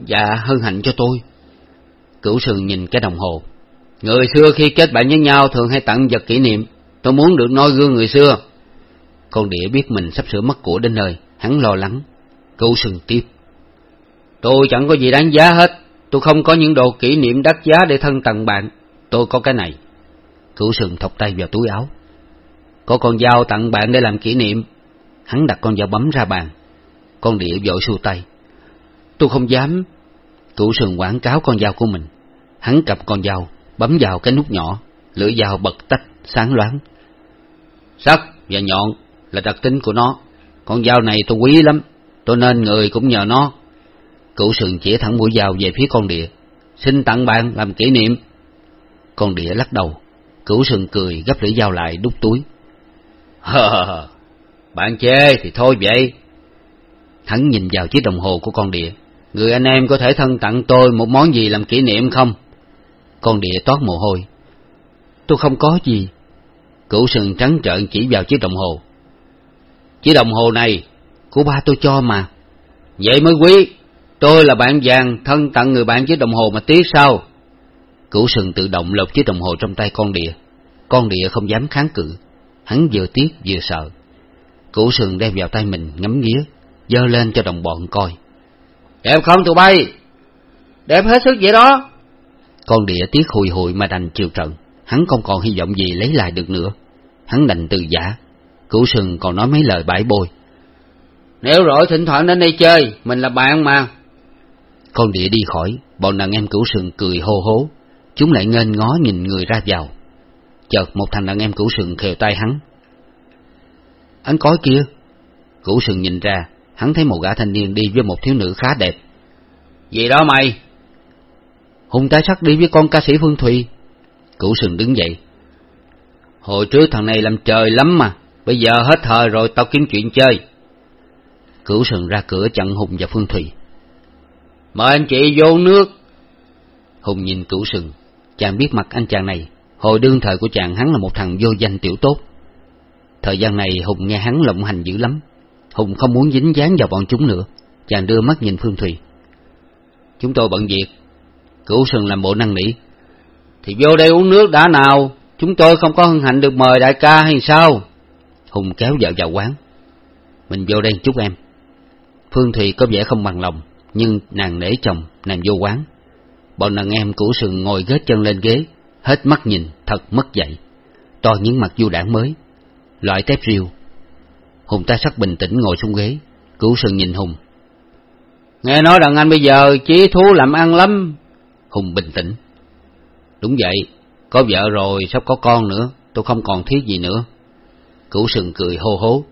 Dạ, hân hạnh cho tôi. Cửu sừng nhìn cái đồng hồ. Người xưa khi kết bạn với nhau thường hay tặng vật kỷ niệm. Tôi muốn được noi gương người xưa. Con đĩa biết mình sắp sửa mất của đến nơi, hắn lo lắng. Cửu sừng tiếp. Tôi chẳng có gì đáng giá hết. Tôi không có những đồ kỷ niệm đắt giá để thân tặng bạn. Tôi có cái này. Cửu sừng thọc tay vào túi áo. Có con dao tặng bạn để làm kỷ niệm. Hắn đặt con dao bấm ra bàn. Con địa vội xua tay. Tôi không dám. Thủ sườn quảng cáo con dao của mình. Hắn cầm con dao, bấm vào cái nút nhỏ, lưỡi dao bật tách, sáng loáng. Sắc và nhọn là đặc tính của nó. Con dao này tôi quý lắm, tôi nên người cũng nhờ nó. Cửu sườn chỉ thẳng mũi dao về phía con địa. Xin tặng bạn làm kỷ niệm. Con địa lắc đầu. Cửu sừng cười gấp lưỡi dao lại đút túi. *laughs* Hờ, bạn chê thì thôi vậy. Hắn nhìn vào chiếc đồng hồ của con địa. Người anh em có thể thân tặng tôi một món gì làm kỷ niệm không? Con địa toát mồ hôi. Tôi không có gì. Cửu sừng trắng trợn chỉ vào chiếc đồng hồ. Chiếc đồng hồ này, của ba tôi cho mà. Vậy mới quý, tôi là bạn vàng, thân tặng người bạn chiếc đồng hồ mà tiếc sao? Cửu sừng tự động lột chiếc đồng hồ trong tay con địa. Con địa không dám kháng cự, hắn vừa tiếc vừa sợ. Cửu sừng đem vào tay mình ngắm nghía, dơ lên cho đồng bọn coi. Đẹp không tụi bay? Đẹp hết sức vậy đó. Con địa tiếc hùi hụi mà đành chiều trận, hắn không còn hy vọng gì lấy lại được nữa. Hắn đành từ giả, cửu sừng còn nói mấy lời bãi bôi. Nếu rỗi thỉnh thoảng đến đây chơi, mình là bạn mà. Con địa đi khỏi, bọn đàn em cửu sừng cười hô hố, chúng lại ngênh ngó nhìn người ra vào. Chợt một thằng đàn em cửu sừng khều tay hắn. Anh cói kia. Cửu sừng nhìn ra, hắn thấy một gã thanh niên đi với một thiếu nữ khá đẹp. Gì đó mày? Hùng trái sắt đi với con ca sĩ Phương Thùy. Cửu sừng đứng dậy. Hồi trước thằng này làm trời lắm mà, bây giờ hết thời rồi tao kiếm chuyện chơi. Cửu sừng ra cửa chặn Hùng và Phương Thùy. Mời anh chị vô nước. Hùng nhìn cửu sừng, chàng biết mặt anh chàng này, hồi đương thời của chàng hắn là một thằng vô danh tiểu tốt. Thời gian này Hùng nghe hắn lộng hành dữ lắm, Hùng không muốn dính dáng vào bọn chúng nữa, chàng đưa mắt nhìn Phương Thùy. Chúng tôi bận việc, cửu sừng làm bộ năng nỉ. Thì vô đây uống nước đã nào, Chúng tôi không có hân hạnh được mời đại ca hay sao? Hùng kéo vợ vào quán. Mình vô đây chút em. Phương Thùy có vẻ không bằng lòng, nhưng nàng nể chồng, nàng vô quán. Bọn đàn em cửu sừng ngồi ghét chân lên ghế, hết mắt nhìn, thật mất dạy. To những mặt du đảng mới, loại tép riêu. Hùng ta sắc bình tĩnh ngồi xuống ghế, củ sừng nhìn Hùng. Nghe nói đàn anh bây giờ chí thú làm ăn lắm. Hùng bình tĩnh. Đúng vậy, có vợ rồi, sắp có con nữa, tôi không còn thiết gì nữa. Cửu sừng cười hô hố.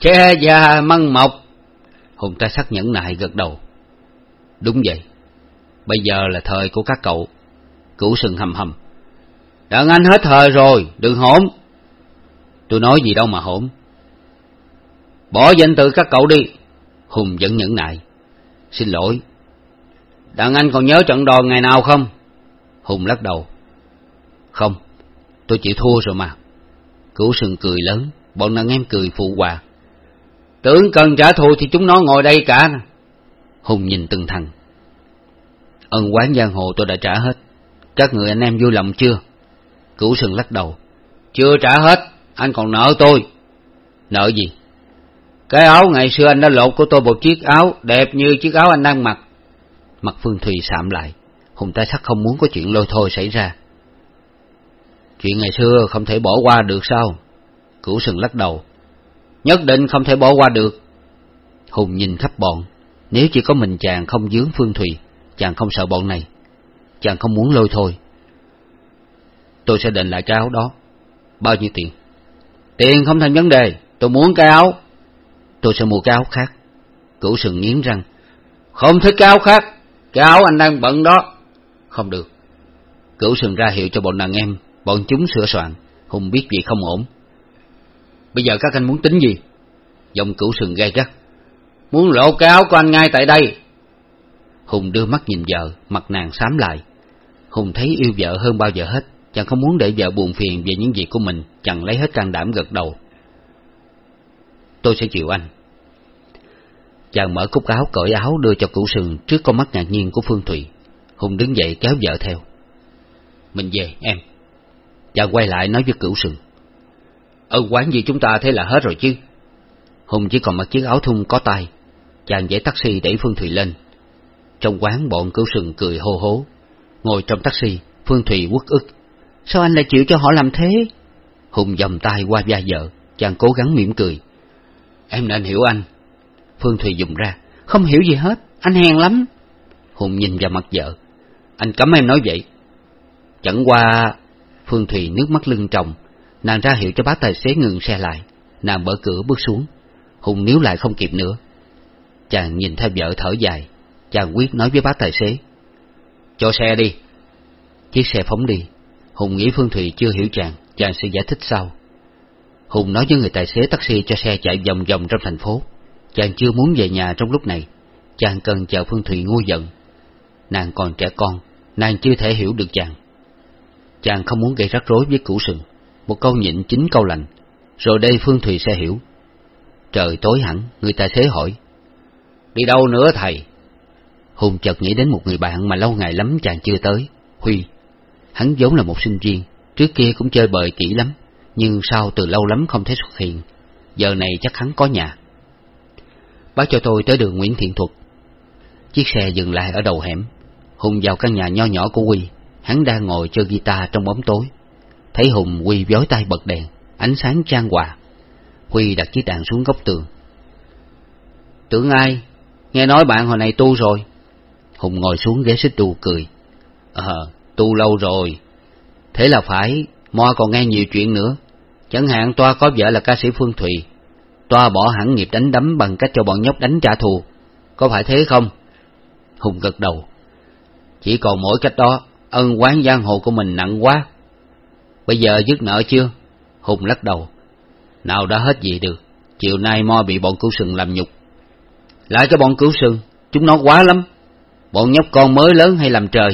Che già măng mọc. Hùng ta sắc nhẫn nại gật đầu. Đúng vậy, bây giờ là thời của các cậu. Cửu sừng hầm hầm. Đàn anh hết thời rồi, đừng hỗn. Tôi nói gì đâu mà hỗn. Bỏ danh từ các cậu đi. Hùng vẫn nhẫn nại. Xin lỗi. Đàn anh còn nhớ trận đòn ngày nào không? Hùng lắc đầu. Không, tôi chỉ thua rồi mà. Cửu sừng cười lớn, bọn đàn em cười phụ hòa. Tưởng cần trả thù thì chúng nó ngồi đây cả. Hùng nhìn từng thằng. Ân quán giang hồ tôi đã trả hết. Các người anh em vui lòng chưa? Cửu sừng lắc đầu. Chưa trả hết, anh còn nợ tôi. Nợ gì? Cái áo ngày xưa anh đã lột của tôi một chiếc áo đẹp như chiếc áo anh đang mặc. Mặt Phương Thùy sạm lại, Hùng ta sắc không muốn có chuyện lôi thôi xảy ra. Chuyện ngày xưa không thể bỏ qua được sao? Cửu sừng lắc đầu. Nhất định không thể bỏ qua được. Hùng nhìn khắp bọn, nếu chỉ có mình chàng không dướng Phương Thùy, chàng không sợ bọn này. Chàng không muốn lôi thôi. Tôi sẽ định lại cái áo đó. Bao nhiêu tiền? Tiền không thành vấn đề, tôi muốn cái áo. Tôi sẽ mua cái áo khác. Cửu sừng nghiến răng. Không thích cái áo khác, cái áo anh đang bận đó. Không được. Cửu sừng ra hiệu cho bọn đàn em, bọn chúng sửa soạn. Hùng biết gì không ổn. Bây giờ các anh muốn tính gì? Giọng cửu sừng gai gắt. Muốn lộ cái áo của anh ngay tại đây. Hùng đưa mắt nhìn vợ, mặt nàng xám lại. Hùng thấy yêu vợ hơn bao giờ hết, chàng không muốn để vợ buồn phiền về những việc của mình, chàng lấy hết can đảm gật đầu. Tôi sẽ chịu anh. Chàng mở cúc áo cởi áo đưa cho cửu sừng trước con mắt ngạc nhiên của Phương Thụy. Hùng đứng dậy kéo vợ theo. Mình về, em. Chàng quay lại nói với cửu sừng. ở quán gì chúng ta thế là hết rồi chứ. Hùng chỉ còn mặc chiếc áo thun có tay. Chàng dãy taxi đẩy Phương Thụy lên. Trong quán bọn cửu sừng cười hô hố. Ngồi trong taxi, Phương Thụy quất ức. Sao anh lại chịu cho họ làm thế? Hùng vòng tay qua vai vợ, chàng cố gắng mỉm cười. Em nên hiểu anh. Phương Thùy dùng ra. Không hiểu gì hết, anh hèn lắm. Hùng nhìn vào mặt vợ. Anh cấm em nói vậy. Chẳng qua... Phương Thùy nước mắt lưng tròng, nàng ra hiệu cho bác tài xế ngừng xe lại. Nàng mở cửa bước xuống. Hùng níu lại không kịp nữa. Chàng nhìn theo vợ thở dài. Chàng quyết nói với bác tài xế. Cho xe đi. Chiếc xe phóng đi. Hùng nghĩ Phương Thùy chưa hiểu chàng, chàng sẽ giải thích sau. Hùng nói với người tài xế taxi cho xe chạy vòng vòng trong thành phố. Chàng chưa muốn về nhà trong lúc này. Chàng cần chờ Phương Thùy nguôi giận. Nàng còn trẻ con, nàng chưa thể hiểu được chàng. Chàng không muốn gây rắc rối với củ sừng. Một câu nhịn chính câu lành. Rồi đây Phương Thùy sẽ hiểu. Trời tối hẳn, người tài xế hỏi. Đi đâu nữa thầy? Hùng chợt nghĩ đến một người bạn mà lâu ngày lắm chàng chưa tới, Huy. Hắn vốn là một sinh viên, trước kia cũng chơi bời kỹ lắm, nhưng sau từ lâu lắm không thấy xuất hiện. Giờ này chắc hắn có nhà. Báo cho tôi tới đường Nguyễn Thiện Thuật. Chiếc xe dừng lại ở đầu hẻm. Hùng vào căn nhà nho nhỏ của Huy, hắn đang ngồi chơi guitar trong bóng tối. Thấy Hùng Huy vói tay bật đèn, ánh sáng trang hòa. Huy đặt chiếc đàn xuống góc tường. Tưởng ai? Nghe nói bạn hồi này tu rồi. Hùng ngồi xuống ghế xích đu cười. Ờ, tu lâu rồi. Thế là phải, Mo còn nghe nhiều chuyện nữa. Chẳng hạn Toa có vợ là ca sĩ Phương Thùy. Toa bỏ hẳn nghiệp đánh đấm bằng cách cho bọn nhóc đánh trả thù. Có phải thế không? Hùng gật đầu. Chỉ còn mỗi cách đó, ân quán giang hồ của mình nặng quá. Bây giờ dứt nợ chưa? Hùng lắc đầu. Nào đã hết gì được, chiều nay Mo bị bọn cứu sừng làm nhục. Lại cho bọn cứu sừng, chúng nó quá lắm. Bọn nhóc con mới lớn hay làm trời.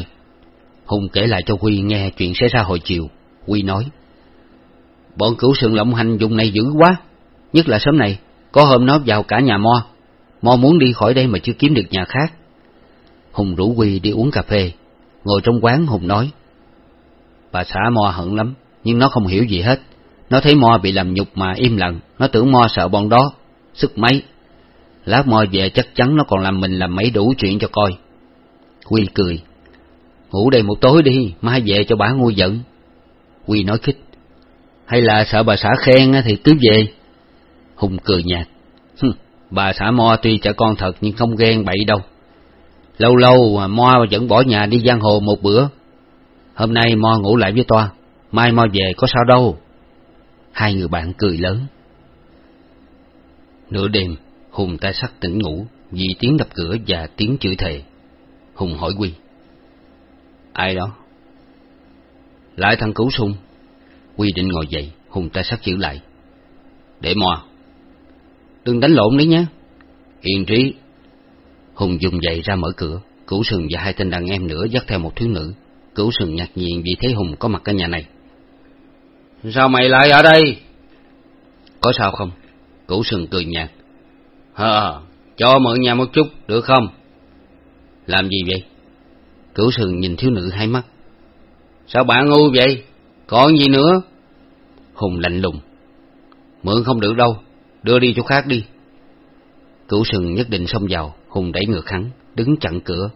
Hùng kể lại cho Huy nghe chuyện xảy ra hồi chiều quy nói. Bọn cửu sườn lộng hành dùng này dữ quá. Nhất là sớm này, có hôm nó vào cả nhà Mo. Mo muốn đi khỏi đây mà chưa kiếm được nhà khác. Hùng rủ quy đi uống cà phê. Ngồi trong quán Hùng nói. Bà xã Mo hận lắm, nhưng nó không hiểu gì hết. Nó thấy Mo bị làm nhục mà im lặng, nó tưởng Mo sợ bọn đó, sức mấy. Lát Mo về chắc chắn nó còn làm mình làm mấy đủ chuyện cho coi. Quy cười. Ngủ đây một tối đi, mai về cho bà ngu giận. Quy nói khích. Hay là sợ bà xã khen thì cứ về. Hùng cười nhạt. bà xã Mo tuy trẻ con thật nhưng không ghen bậy đâu. Lâu lâu mà Mo vẫn bỏ nhà đi giang hồ một bữa. Hôm nay Mo ngủ lại với Toa, mai Mo về có sao đâu. Hai người bạn cười lớn. Nửa đêm, Hùng tay sắc tỉnh ngủ vì tiếng đập cửa và tiếng chửi thề. Hùng hỏi Quy. Ai đó? Lại thằng cứu sung. Quy định ngồi dậy, Hùng tay sắc giữ lại. Để mò. Đừng đánh lộn đấy nhé. Yên trí. Hùng dùng dậy ra mở cửa, Cửu Sừng và hai tên đàn em nữa dắt theo một thiếu nữ. Cửu Sừng ngạc nhiên vì thấy Hùng có mặt ở nhà này. Sao mày lại ở đây? Có sao không? Cửu Sừng cười nhạt. Hờ, cho mượn nhà một chút, được không? Làm gì vậy? Cửu Sừng nhìn thiếu nữ hai mắt. Sao bạn ngu vậy? Còn gì nữa? Hùng lạnh lùng. Mượn không được đâu, đưa đi chỗ khác đi. Cửu Sừng nhất định xông vào, Hùng đẩy ngược hắn, đứng chặn cửa.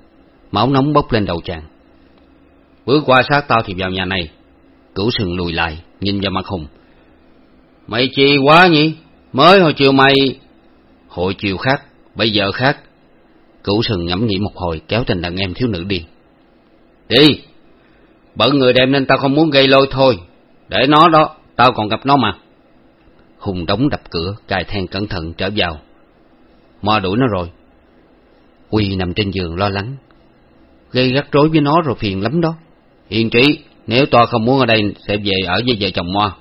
Máu nóng bốc lên đầu chàng. Bước qua sát tao thì vào nhà này. Cửu Sừng lùi lại, nhìn vào mặt Hùng. Mày chi quá nhỉ? Mới hồi chiều mày... Hồi chiều khác, bây giờ khác. Cửu Sừng ngẫm nghĩ một hồi kéo tên đàn em thiếu nữ đi. Đi! Bận người đem nên tao không muốn gây lôi thôi. Để nó đó, tao còn gặp nó mà. Hùng đóng đập cửa, cài then cẩn thận trở vào. Mo đuổi nó rồi. Huy nằm trên giường lo lắng. Gây rắc rối với nó rồi phiền lắm đó. Yên trí, nếu tao không muốn ở đây sẽ về ở với vợ chồng Mo.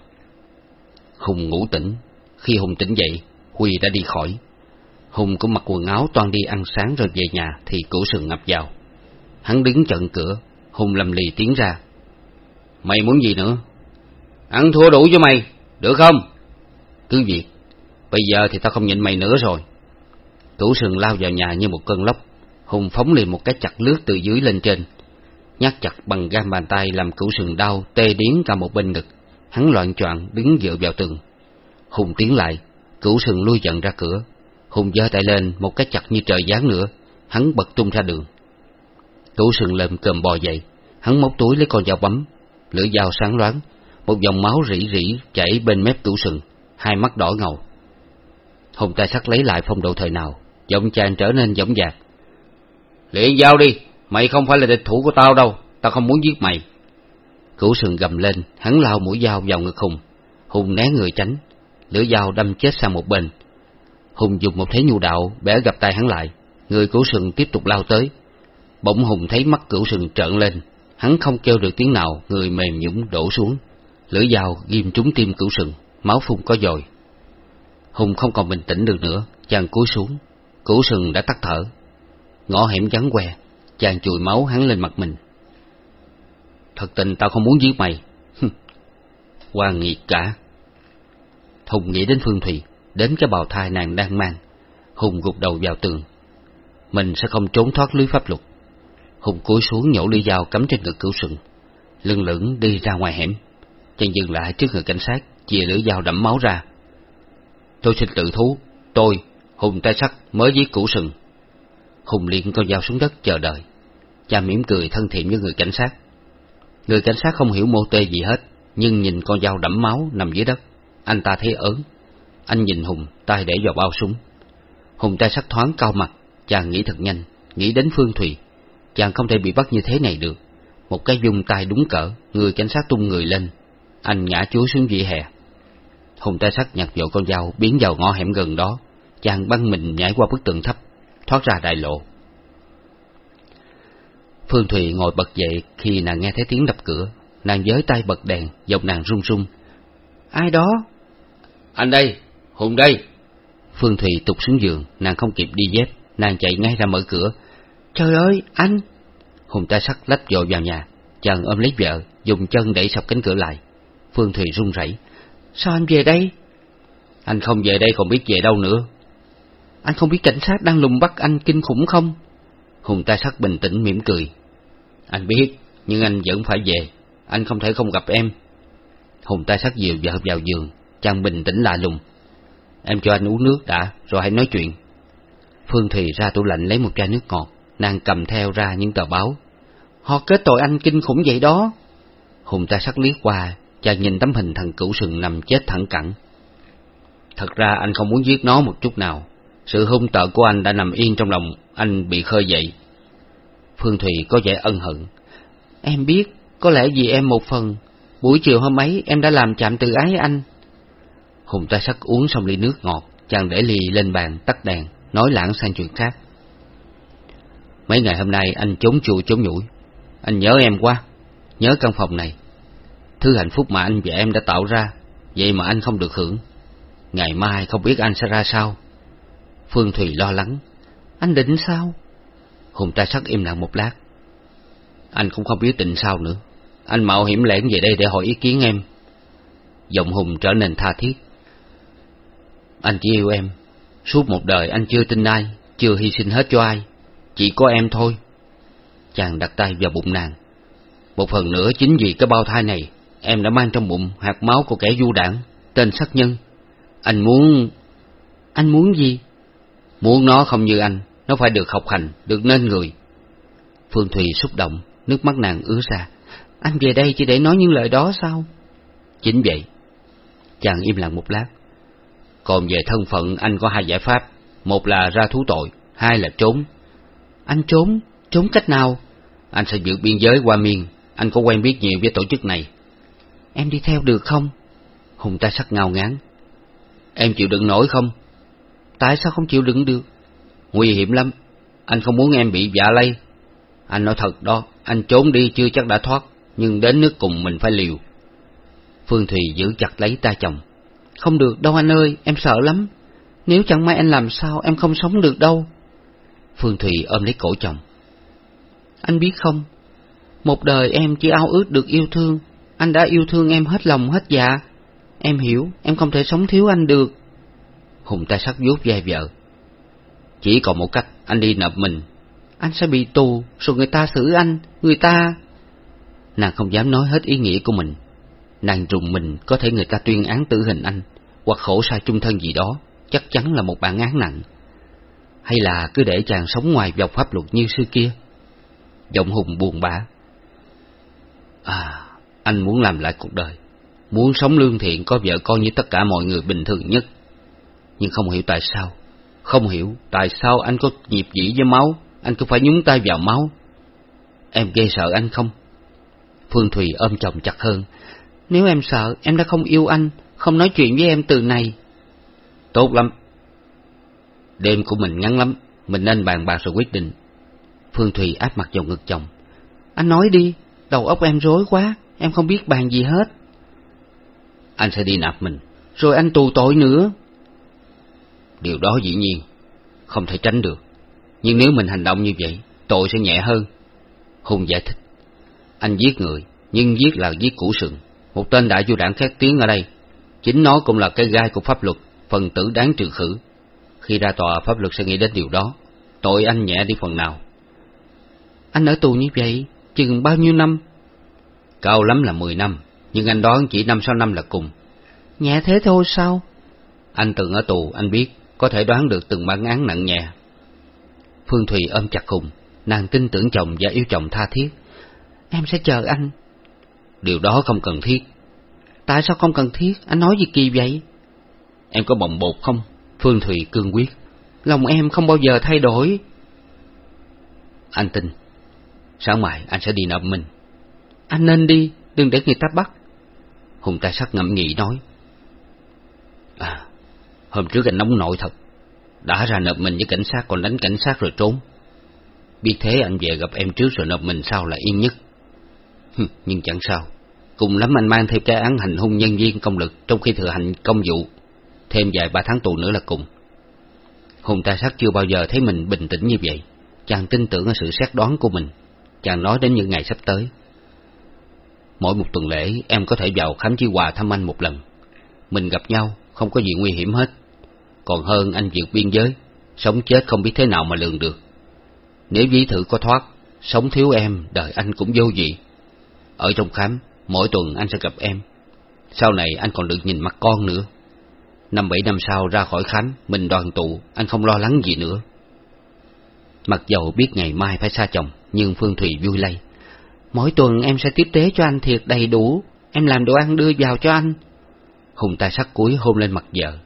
Hùng ngủ tỉnh. Khi Hùng tỉnh dậy, Huy đã đi khỏi. Hùng cũng mặc quần áo toan đi ăn sáng rồi về nhà thì cửu sừng ngập vào. Hắn đứng chận cửa, Hùng lầm lì tiến ra. Mày muốn gì nữa? Ăn thua đủ cho mày, được không? Cứ việc, bây giờ thì tao không nhịn mày nữa rồi. Cửu sườn lao vào nhà như một cơn lốc, Hùng phóng liền một cái chặt lướt từ dưới lên trên. Nhát chặt bằng gam bàn tay làm cửu sườn đau, tê điến cả một bên ngực. Hắn loạn choạng đứng dựa vào tường. Hùng tiến lại, cửu sừng lui dần ra cửa. Hùng giơ tay lên một cái chặt như trời giáng nữa, hắn bật tung ra đường. Cửu sừng lợm cơm bò dậy, hắn móc túi lấy con dao bấm, lưỡi dao sáng loáng, một dòng máu rỉ rỉ chảy bên mép cửu sừng, hai mắt đỏ ngầu. Hùng tay sắt lấy lại phong độ thời nào, giọng chàng trở nên giống dạc. Luyện dao đi, mày không phải là địch thủ của tao đâu, tao không muốn giết mày. Cửu sừng gầm lên, hắn lao mũi dao vào ngực Hùng. Hùng né người tránh, lưỡi dao đâm chết sang một bên. Hùng dùng một thế nhu đạo bẻ gặp tay hắn lại, người cửu sừng tiếp tục lao tới. Bỗng Hùng thấy mắt cửu sừng trợn lên, hắn không kêu được tiếng nào, người mềm nhũng đổ xuống. Lưỡi dao ghim trúng tim cửu sừng, máu phun có dồi. Hùng không còn bình tĩnh được nữa, chàng cúi xuống, cửu sừng đã tắt thở. Ngõ hẻm vắng que, chàng chùi máu hắn lên mặt mình. Thật tình tao không muốn giết mày. Qua nghiệt cả. Hùng nghĩ đến Phương Thùy, đến cái bào thai nàng đang mang. Hùng gục đầu vào tường. Mình sẽ không trốn thoát lưới pháp luật. Hùng cúi xuống nhổ lưỡi dao cắm trên ngực cửu sừng. Lưng lửng đi ra ngoài hẻm. chân dừng lại trước người cảnh sát, chìa lưỡi dao đẫm máu ra. Tôi xin tự thú, tôi, Hùng tay sắt mới giết cửu sừng. Hùng liền con dao xuống đất chờ đợi. Cha mỉm cười thân thiện với người cảnh sát. Người cảnh sát không hiểu mô tê gì hết, nhưng nhìn con dao đẫm máu nằm dưới đất, anh ta thấy ớn. Anh nhìn Hùng, tay để vào bao súng. Hùng tay sắc thoáng cao mặt, chàng nghĩ thật nhanh, nghĩ đến Phương Thùy. Chàng không thể bị bắt như thế này được. Một cái dung tay đúng cỡ, người cảnh sát tung người lên. Anh ngã chúa xuống vỉa hè. Hùng tay sắt nhặt vội con dao biến vào ngõ hẻm gần đó. Chàng băng mình nhảy qua bức tường thấp, thoát ra đại lộ. Phương Thùy ngồi bật dậy khi nàng nghe thấy tiếng đập cửa. Nàng giới tay bật đèn, giọng nàng run run. Ai đó? Anh đây, Hùng đây. Phương Thùy tụt xuống giường, nàng không kịp đi dép, nàng chạy ngay ra mở cửa. Trời ơi, anh! Hùng tay sắt lách dội vào nhà, chàng ôm lấy vợ, dùng chân đẩy sập cánh cửa lại. Phương Thùy run rẩy. Sao anh về đây? Anh không về đây còn biết về đâu nữa. Anh không biết cảnh sát đang lùng bắt anh kinh khủng không? Hùng tay sắt bình tĩnh mỉm cười. Anh biết, nhưng anh vẫn phải về. Anh không thể không gặp em. Hùng tay sắc dìu vợ vào giường, chàng bình tĩnh lạ lùng. Em cho anh uống nước đã, rồi hãy nói chuyện. Phương Thùy ra tủ lạnh lấy một chai nước ngọt, nàng cầm theo ra những tờ báo. Họ kết tội anh kinh khủng vậy đó. Hùng ta sắc liếc qua, chàng nhìn tấm hình thằng cửu sừng nằm chết thẳng cẳng. Thật ra anh không muốn giết nó một chút nào. Sự hung tợn của anh đã nằm yên trong lòng, anh bị khơi dậy. Phương Thùy có vẻ ân hận. Em biết, có lẽ vì em một phần. Buổi chiều hôm ấy em đã làm chạm từ ái anh. Hùng ta sắc uống xong ly nước ngọt, chàng để ly lên bàn tắt đèn, nói lãng sang chuyện khác. Mấy ngày hôm nay anh trốn chui trốn nhủi. Anh nhớ em quá, nhớ căn phòng này. Thứ hạnh phúc mà anh và em đã tạo ra, vậy mà anh không được hưởng. Ngày mai không biết anh sẽ ra sao. Phương Thùy lo lắng. Anh định sao? Hùng ta sắc im lặng một lát. Anh cũng không biết định sao nữa. Anh mạo hiểm lẻn về đây để hỏi ý kiến em. Giọng Hùng trở nên tha thiết. Anh chỉ yêu em. Suốt một đời anh chưa tin ai, chưa hy sinh hết cho ai. Chỉ có em thôi. Chàng đặt tay vào bụng nàng. Một phần nữa chính vì cái bao thai này, em đã mang trong bụng hạt máu của kẻ du đảng, tên sát nhân. Anh muốn... Anh muốn gì? Muốn nó không như anh, nó phải được học hành, được nên người. Phương Thùy xúc động, nước mắt nàng ứa ra. Anh về đây chỉ để nói những lời đó sao? Chính vậy. Chàng im lặng một lát. Còn về thân phận anh có hai giải pháp. Một là ra thú tội, hai là trốn. Anh trốn? Trốn cách nào? Anh sẽ vượt biên giới qua miền. Anh có quen biết nhiều với tổ chức này. Em đi theo được không? Hùng ta sắc ngao ngán. Em chịu đựng nổi không? Tại sao không chịu đựng được? Nguy hiểm lắm. Anh không muốn em bị dạ lây. Anh nói thật đó, anh trốn đi chưa chắc đã thoát, nhưng đến nước cùng mình phải liều. Phương Thùy giữ chặt lấy tay chồng. Không được đâu anh ơi, em sợ lắm. Nếu chẳng may anh làm sao, em không sống được đâu. Phương Thùy ôm lấy cổ chồng. Anh biết không, một đời em chỉ ao ước được yêu thương, anh đã yêu thương em hết lòng hết dạ. Em hiểu, em không thể sống thiếu anh được. Hùng tay sắt vuốt vai vợ. Chỉ còn một cách, anh đi nộp mình. Anh sẽ bị tù, rồi người ta xử anh, người ta... Nàng không dám nói hết ý nghĩa của mình. Nàng rùng mình có thể người ta tuyên án tử hình anh, hoặc khổ sai trung thân gì đó, chắc chắn là một bản án nặng. Hay là cứ để chàng sống ngoài vòng pháp luật như xưa kia? Giọng Hùng buồn bã. À, anh muốn làm lại cuộc đời, muốn sống lương thiện có vợ con như tất cả mọi người bình thường nhất. Nhưng không hiểu tại sao, không hiểu tại sao anh có nhịp dĩ với máu, anh cứ phải nhúng tay vào máu. Em ghê sợ anh không? Phương Thùy ôm chồng chặt hơn. Nếu em sợ, em đã không yêu anh, không nói chuyện với em từ này. Tốt lắm. Đêm của mình ngắn lắm, mình nên bàn bạc rồi quyết định. Phương Thùy áp mặt vào ngực chồng. Anh nói đi, đầu óc em rối quá, em không biết bàn gì hết. Anh sẽ đi nạp mình. Rồi anh tù tội nữa. Điều đó dĩ nhiên, không thể tránh được. Nhưng nếu mình hành động như vậy, tội sẽ nhẹ hơn. Hùng giải thích. Anh giết người, nhưng giết là giết củ sừng. Một tên đại du đảng khét tiếng ở đây. Chính nó cũng là cái gai của pháp luật, phần tử đáng trừ khử. Khi ra tòa, pháp luật sẽ nghĩ đến điều đó. Tội anh nhẹ đi phần nào. Anh ở tù như vậy, chừng bao nhiêu năm? Cao lắm là mười năm, nhưng anh đoán chỉ năm sáu năm là cùng. Nhẹ thế thôi sao? Anh từng ở tù, anh biết, có thể đoán được từng bản án nặng nhẹ. Phương Thùy ôm chặt Hùng, nàng tin tưởng chồng và yêu chồng tha thiết. Em sẽ chờ anh. Điều đó không cần thiết. Tại sao không cần thiết? Anh nói gì kỳ vậy? Em có bồng bột không? Phương Thùy cương quyết. Lòng em không bao giờ thay đổi. Anh tin. Sáng mai anh sẽ đi nộp mình. Anh nên đi, đừng để người ta bắt. Hùng tay sắc ngẫm nghĩ nói. À, hôm trước anh nóng nội thật. Đã ra nộp mình với cảnh sát còn đánh cảnh sát rồi trốn. Biết thế anh về gặp em trước rồi nộp mình sau là yên nhất. Nhưng chẳng sao. Cùng lắm anh mang thêm cái án hành hung nhân viên công lực trong khi thừa hành công vụ. Thêm vài ba tháng tù nữa là cùng. Hùng ta sát chưa bao giờ thấy mình bình tĩnh như vậy. Chàng tin tưởng ở sự xét đoán của mình. Chàng nói đến những ngày sắp tới. Mỗi một tuần lễ em có thể vào khám chi hòa thăm anh một lần. Mình gặp nhau, không có gì nguy hiểm hết. Còn hơn anh vượt biên giới, sống chết không biết thế nào mà lường được. Nếu ví thử có thoát, sống thiếu em, đời anh cũng vô vị. Ở trong khám, mỗi tuần anh sẽ gặp em. sau này anh còn được nhìn mặt con nữa. Năm bảy năm sau ra khỏi Khánh, mình đoàn tụ, anh không lo lắng gì nữa. Mặc dầu biết ngày mai phải xa chồng, nhưng Phương Thùy vui lây. Mỗi tuần em sẽ tiếp tế cho anh thiệt đầy đủ, em làm đồ ăn đưa vào cho anh. Hùng tay sắc cuối hôn lên mặt vợ.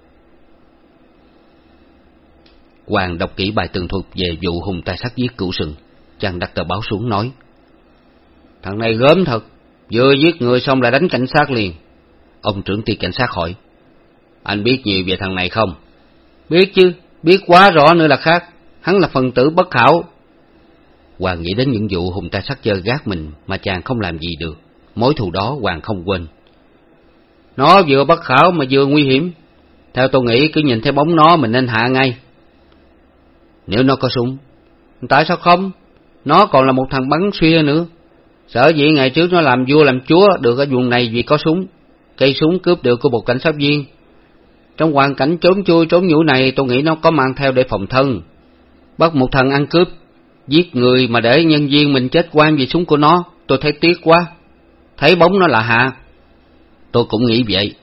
Hoàng đọc kỹ bài tường thuật về vụ Hùng tay sắc giết cửu sừng. Chàng đặt tờ báo xuống nói. Thằng này gớm thật, vừa giết người xong lại đánh cảnh sát liền. Ông trưởng ty cảnh sát hỏi. Anh biết nhiều về thằng này không? Biết chứ, biết quá rõ nữa là khác. Hắn là phần tử bất hảo Hoàng nghĩ đến những vụ hùng ta sắc chơi gác mình mà chàng không làm gì được. Mối thù đó Hoàng không quên. Nó vừa bất khảo mà vừa nguy hiểm. Theo tôi nghĩ cứ nhìn thấy bóng nó mình nên hạ ngay. Nếu nó có súng. Tại sao không? Nó còn là một thằng bắn xuya nữa. Sở dĩ ngày trước nó làm vua làm chúa được ở vùng này vì có súng. Cây súng cướp được của một cảnh sát viên. Trong hoàn cảnh trốn chui trốn nhũ này tôi nghĩ nó có mang theo để phòng thân. Bắt một thằng ăn cướp, giết người mà để nhân viên mình chết quan vì súng của nó, tôi thấy tiếc quá. Thấy bóng nó là hạ. Tôi cũng nghĩ vậy.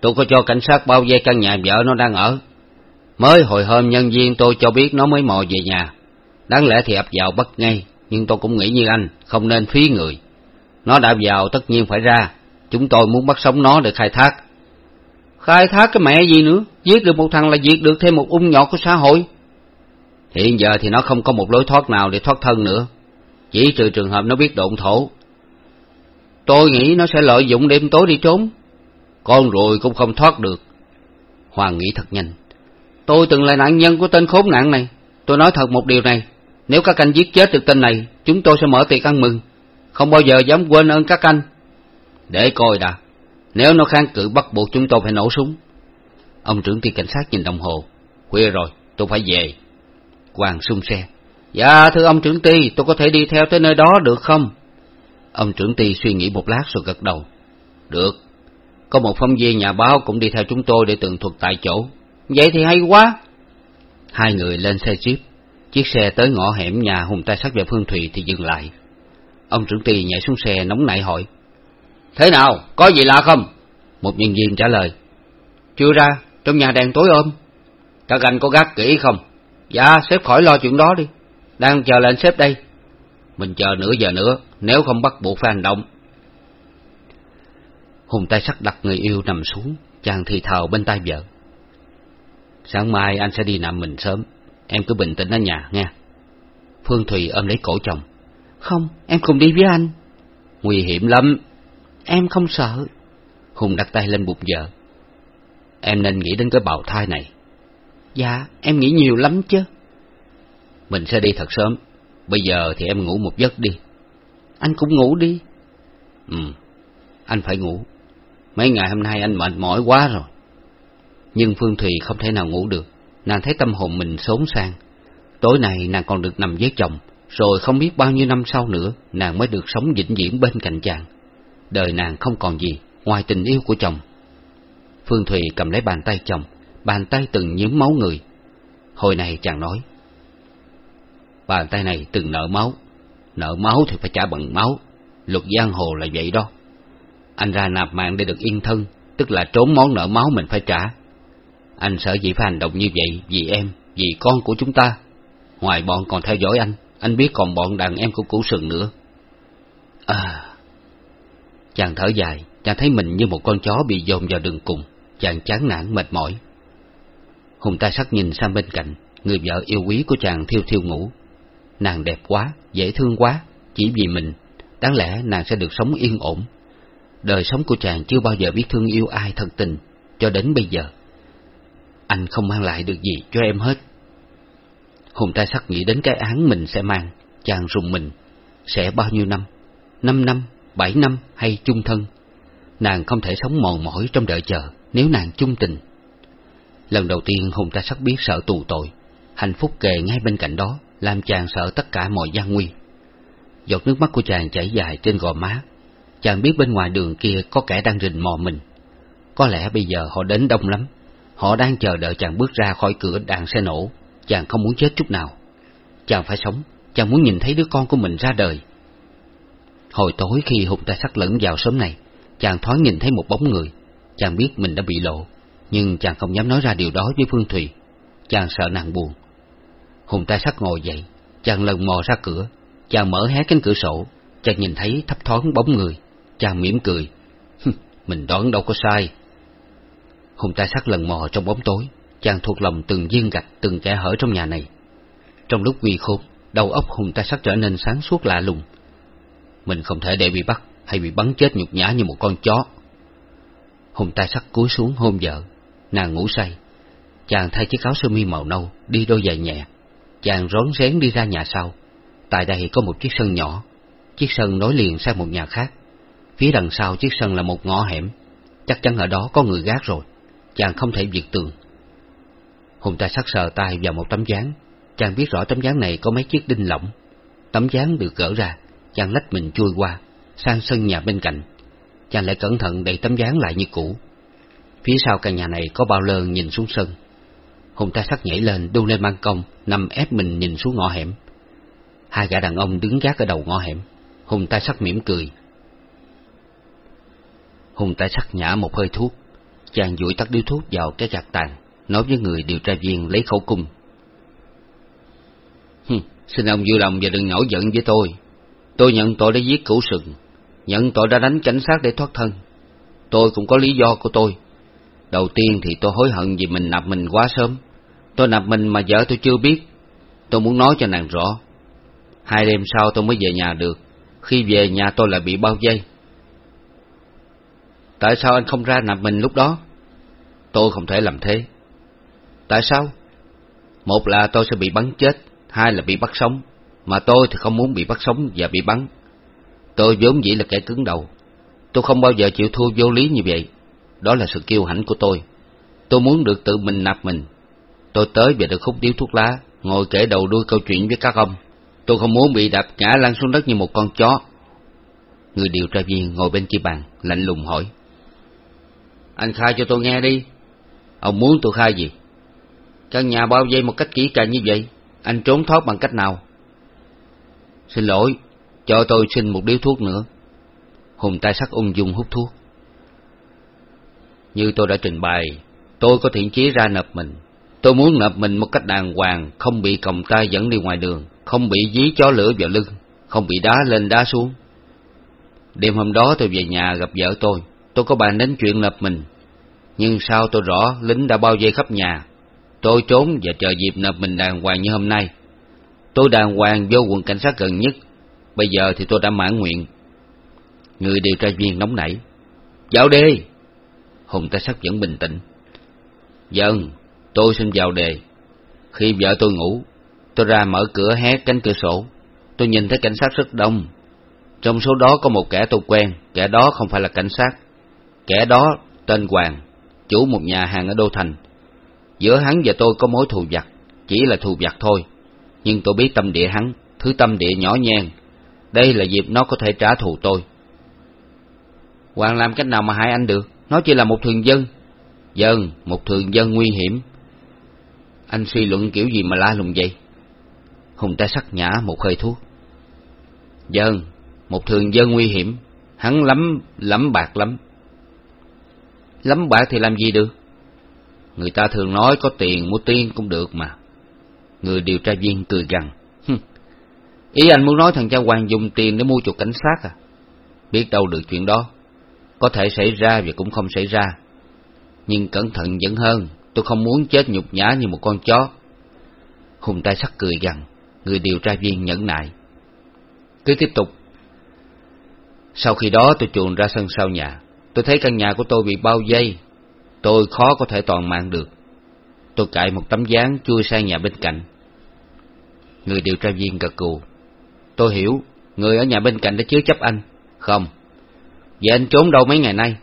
Tôi có cho cảnh sát bao vây căn nhà vợ nó đang ở. Mới hồi hôm nhân viên tôi cho biết nó mới mò về nhà. Đáng lẽ thì ập vào bắt ngay, nhưng tôi cũng nghĩ như anh, không nên phí người. Nó đã vào tất nhiên phải ra, chúng tôi muốn bắt sống nó để khai thác. Khai thác cái mẹ gì nữa, giết được một thằng là diệt được thêm một ung nhọt của xã hội. Hiện giờ thì nó không có một lối thoát nào để thoát thân nữa, chỉ trừ trường hợp nó biết độn thổ. Tôi nghĩ nó sẽ lợi dụng đêm tối đi trốn. Con rồi cũng không thoát được. Hoàng nghĩ thật nhanh. Tôi từng là nạn nhân của tên khốn nạn này. Tôi nói thật một điều này. Nếu các anh giết chết được tên này, chúng tôi sẽ mở tiệc ăn mừng. Không bao giờ dám quên ơn các anh. Để coi đã. Nếu nó kháng cự bắt buộc chúng tôi phải nổ súng. Ông trưởng ty cảnh sát nhìn đồng hồ. Khuya rồi, tôi phải về. Hoàng xung xe. Dạ, thưa ông trưởng ty, tôi có thể đi theo tới nơi đó được không? Ông trưởng ty suy nghĩ một lát rồi gật đầu. Được. Có một phóng viên nhà báo cũng đi theo chúng tôi để tường thuật tại chỗ. Vậy thì hay quá. Hai người lên xe jeep. Chiếc xe tới ngõ hẻm nhà Hùng tay sát về Phương Thùy thì dừng lại. Ông trưởng ty nhảy xuống xe nóng nảy hỏi. Thế nào, có gì lạ không? Một nhân viên trả lời. Chưa ra, trong nhà đèn tối ôm. Các anh có gác kỹ không? Dạ, sếp khỏi lo chuyện đó đi. Đang chờ lệnh sếp đây. Mình chờ nửa giờ nữa, nếu không bắt buộc phải hành động. Hùng tay sắt đặt người yêu nằm xuống, chàng thì thào bên tai vợ. Sáng mai anh sẽ đi nằm mình sớm, em cứ bình tĩnh ở nhà nghe. Phương Thùy ôm lấy cổ chồng. Không, em cùng đi với anh. Nguy hiểm lắm. Em không sợ. Hùng đặt tay lên bụng vợ. Em nên nghĩ đến cái bào thai này. Dạ, em nghĩ nhiều lắm chứ. Mình sẽ đi thật sớm. Bây giờ thì em ngủ một giấc đi. Anh cũng ngủ đi. Ừ, anh phải ngủ. Mấy ngày hôm nay anh mệt mỏi quá rồi. Nhưng Phương Thùy không thể nào ngủ được. Nàng thấy tâm hồn mình xốn sang. Tối nay nàng còn được nằm với chồng, rồi không biết bao nhiêu năm sau nữa nàng mới được sống vĩnh viễn bên cạnh chàng. Đời nàng không còn gì ngoài tình yêu của chồng. Phương Thùy cầm lấy bàn tay chồng, bàn tay từng nhiễm máu người. Hồi này chàng nói, Bàn tay này từng nợ máu, nợ máu thì phải trả bằng máu, luật giang hồ là vậy đó. Anh ra nạp mạng để được yên thân, tức là trốn món nợ máu mình phải trả. Anh sợ gì phải hành động như vậy vì em, vì con của chúng ta. Ngoài bọn còn theo dõi anh, anh biết còn bọn đàn em của củ sừng nữa. À... Chàng thở dài, chàng thấy mình như một con chó bị dồn vào đường cùng, chàng chán nản mệt mỏi. Hùng ta sắc nhìn sang bên cạnh, người vợ yêu quý của chàng thiêu thiêu ngủ. Nàng đẹp quá, dễ thương quá, chỉ vì mình, đáng lẽ nàng sẽ được sống yên ổn. Đời sống của chàng chưa bao giờ biết thương yêu ai thật tình, cho đến bây giờ. Anh không mang lại được gì cho em hết. Hùng ta sắc nghĩ đến cái án mình sẽ mang, chàng rùng mình. Sẽ bao nhiêu năm? Năm năm, bảy năm hay chung thân? Nàng không thể sống mòn mỏi trong đợi chờ nếu nàng chung tình. Lần đầu tiên Hùng ta sắp biết sợ tù tội, hạnh phúc kề ngay bên cạnh đó, làm chàng sợ tất cả mọi gian nguy. Giọt nước mắt của chàng chảy dài trên gò má, chàng biết bên ngoài đường kia có kẻ đang rình mò mình. Có lẽ bây giờ họ đến đông lắm, họ đang chờ đợi chàng bước ra khỏi cửa đàn xe nổ, chàng không muốn chết chút nào. Chàng phải sống, chàng muốn nhìn thấy đứa con của mình ra đời. Hồi tối khi hùng ta sắc lẫn vào sớm này, chàng thoáng nhìn thấy một bóng người. Chàng biết mình đã bị lộ, nhưng chàng không dám nói ra điều đó với Phương Thùy. Chàng sợ nàng buồn. Hùng tay sắc ngồi dậy, chàng lần mò ra cửa, chàng mở hé cánh cửa sổ, chàng nhìn thấy thấp thoáng bóng người, chàng mỉm cười. mình đoán đâu có sai. Hùng tay sắc lần mò trong bóng tối, chàng thuộc lòng từng viên gạch, từng kẻ hở trong nhà này. Trong lúc nguy khốn, đầu óc Hùng tay sắc trở nên sáng suốt lạ lùng. Mình không thể để bị bắt hay bị bắn chết nhục nhã như một con chó. Hùng tay sắc cúi xuống hôn vợ, nàng ngủ say. Chàng thay chiếc áo sơ mi màu nâu, đi đôi giày nhẹ. Chàng rón rén đi ra nhà sau. Tại đây có một chiếc sân nhỏ. Chiếc sân nối liền sang một nhà khác. Phía đằng sau chiếc sân là một ngõ hẻm. Chắc chắn ở đó có người gác rồi. Chàng không thể vượt tường. Hùng tay sắc sờ tay vào một tấm dáng. Chàng biết rõ tấm dáng này có mấy chiếc đinh lỏng. Tấm dáng được gỡ ra, chàng lách mình chui qua, sang sân nhà bên cạnh. Chàng lại cẩn thận đẩy tấm dáng lại như cũ. Phía sau căn nhà này có bao lơ nhìn xuống sân. Hùng ta sắc nhảy lên, đu lên ban công, nằm ép mình nhìn xuống ngõ hẻm. Hai gã đàn ông đứng gác ở đầu ngõ hẻm. Hùng ta sắc mỉm cười. Hùng ta sắc nhả một hơi thuốc. Chàng duỗi tắt điếu thuốc vào cái gạt tàn, nói với người điều tra viên lấy khẩu cung. Hừm, xin ông vui lòng và đừng nổi giận với tôi. Tôi nhận tội đã giết cửu sừng, nhận tội đã đánh cảnh sát để thoát thân. Tôi cũng có lý do của tôi. Đầu tiên thì tôi hối hận vì mình nạp mình quá sớm. Tôi nạp mình mà vợ tôi chưa biết. Tôi muốn nói cho nàng rõ. Hai đêm sau tôi mới về nhà được. Khi về nhà tôi lại bị bao vây. Tại sao anh không ra nạp mình lúc đó? Tôi không thể làm thế. Tại sao? Một là tôi sẽ bị bắn chết, hai là bị bắt sống. Mà tôi thì không muốn bị bắt sống và bị bắn. Tôi vốn dĩ là kẻ cứng đầu. Tôi không bao giờ chịu thua vô lý như vậy. Đó là sự kiêu hãnh của tôi. Tôi muốn được tự mình nạp mình. Tôi tới về được khúc điếu thuốc lá, ngồi kể đầu đuôi câu chuyện với các ông. Tôi không muốn bị đạp ngã lăn xuống đất như một con chó. Người điều tra viên ngồi bên kia bàn, lạnh lùng hỏi. Anh khai cho tôi nghe đi. Ông muốn tôi khai gì? Căn nhà bao vây một cách kỹ càng như vậy, anh trốn thoát bằng cách nào? Xin lỗi, cho tôi xin một điếu thuốc nữa. Hùng tay sắc ung dung hút thuốc. Như tôi đã trình bày, tôi có thiện chí ra nộp mình. Tôi muốn nộp mình một cách đàng hoàng, không bị còng tay dẫn đi ngoài đường, không bị dí chó lửa vào lưng, không bị đá lên đá xuống. Đêm hôm đó tôi về nhà gặp vợ tôi, tôi có bàn đến chuyện nộp mình. Nhưng sao tôi rõ lính đã bao vây khắp nhà. Tôi trốn và chờ dịp nộp mình đàng hoàng như hôm nay. Tôi đàng hoàng vô quận cảnh sát gần nhất. Bây giờ thì tôi đã mãn nguyện. Người điều tra viên nóng nảy. Vào đi! Hùng ta sắp vẫn bình tĩnh. Dân, tôi xin vào đề. Khi vợ tôi ngủ, tôi ra mở cửa hé cánh cửa sổ. Tôi nhìn thấy cảnh sát rất đông. Trong số đó có một kẻ tôi quen, kẻ đó không phải là cảnh sát. Kẻ đó tên Hoàng, chủ một nhà hàng ở Đô Thành. Giữa hắn và tôi có mối thù giặc chỉ là thù giặc thôi nhưng tôi biết tâm địa hắn, thứ tâm địa nhỏ nhen. Đây là dịp nó có thể trả thù tôi. Hoàng làm cách nào mà hại anh được? Nó chỉ là một thường dân. Dân, một thường dân nguy hiểm. Anh suy luận kiểu gì mà la lùng vậy? Hùng ta sắc nhã một hơi thuốc. Dân, một thường dân nguy hiểm. Hắn lắm, lắm bạc lắm. Lắm bạc thì làm gì được? Người ta thường nói có tiền mua tiên cũng được mà. Người điều tra viên cười gằn. Ý anh muốn nói thằng cha Hoàng dùng tiền để mua chuộc cảnh sát à? Biết đâu được chuyện đó. Có thể xảy ra và cũng không xảy ra. Nhưng cẩn thận vẫn hơn, tôi không muốn chết nhục nhã như một con chó. Hùng tay sắc cười gằn, người điều tra viên nhẫn nại. Cứ tiếp tục. Sau khi đó tôi chuồn ra sân sau nhà. Tôi thấy căn nhà của tôi bị bao vây. Tôi khó có thể toàn mạng được. Tôi cạy một tấm dáng chui sang nhà bên cạnh. Người điều tra viên gật cù. Tôi hiểu, người ở nhà bên cạnh đã chứa chấp anh. Không. Vậy anh trốn đâu mấy ngày nay?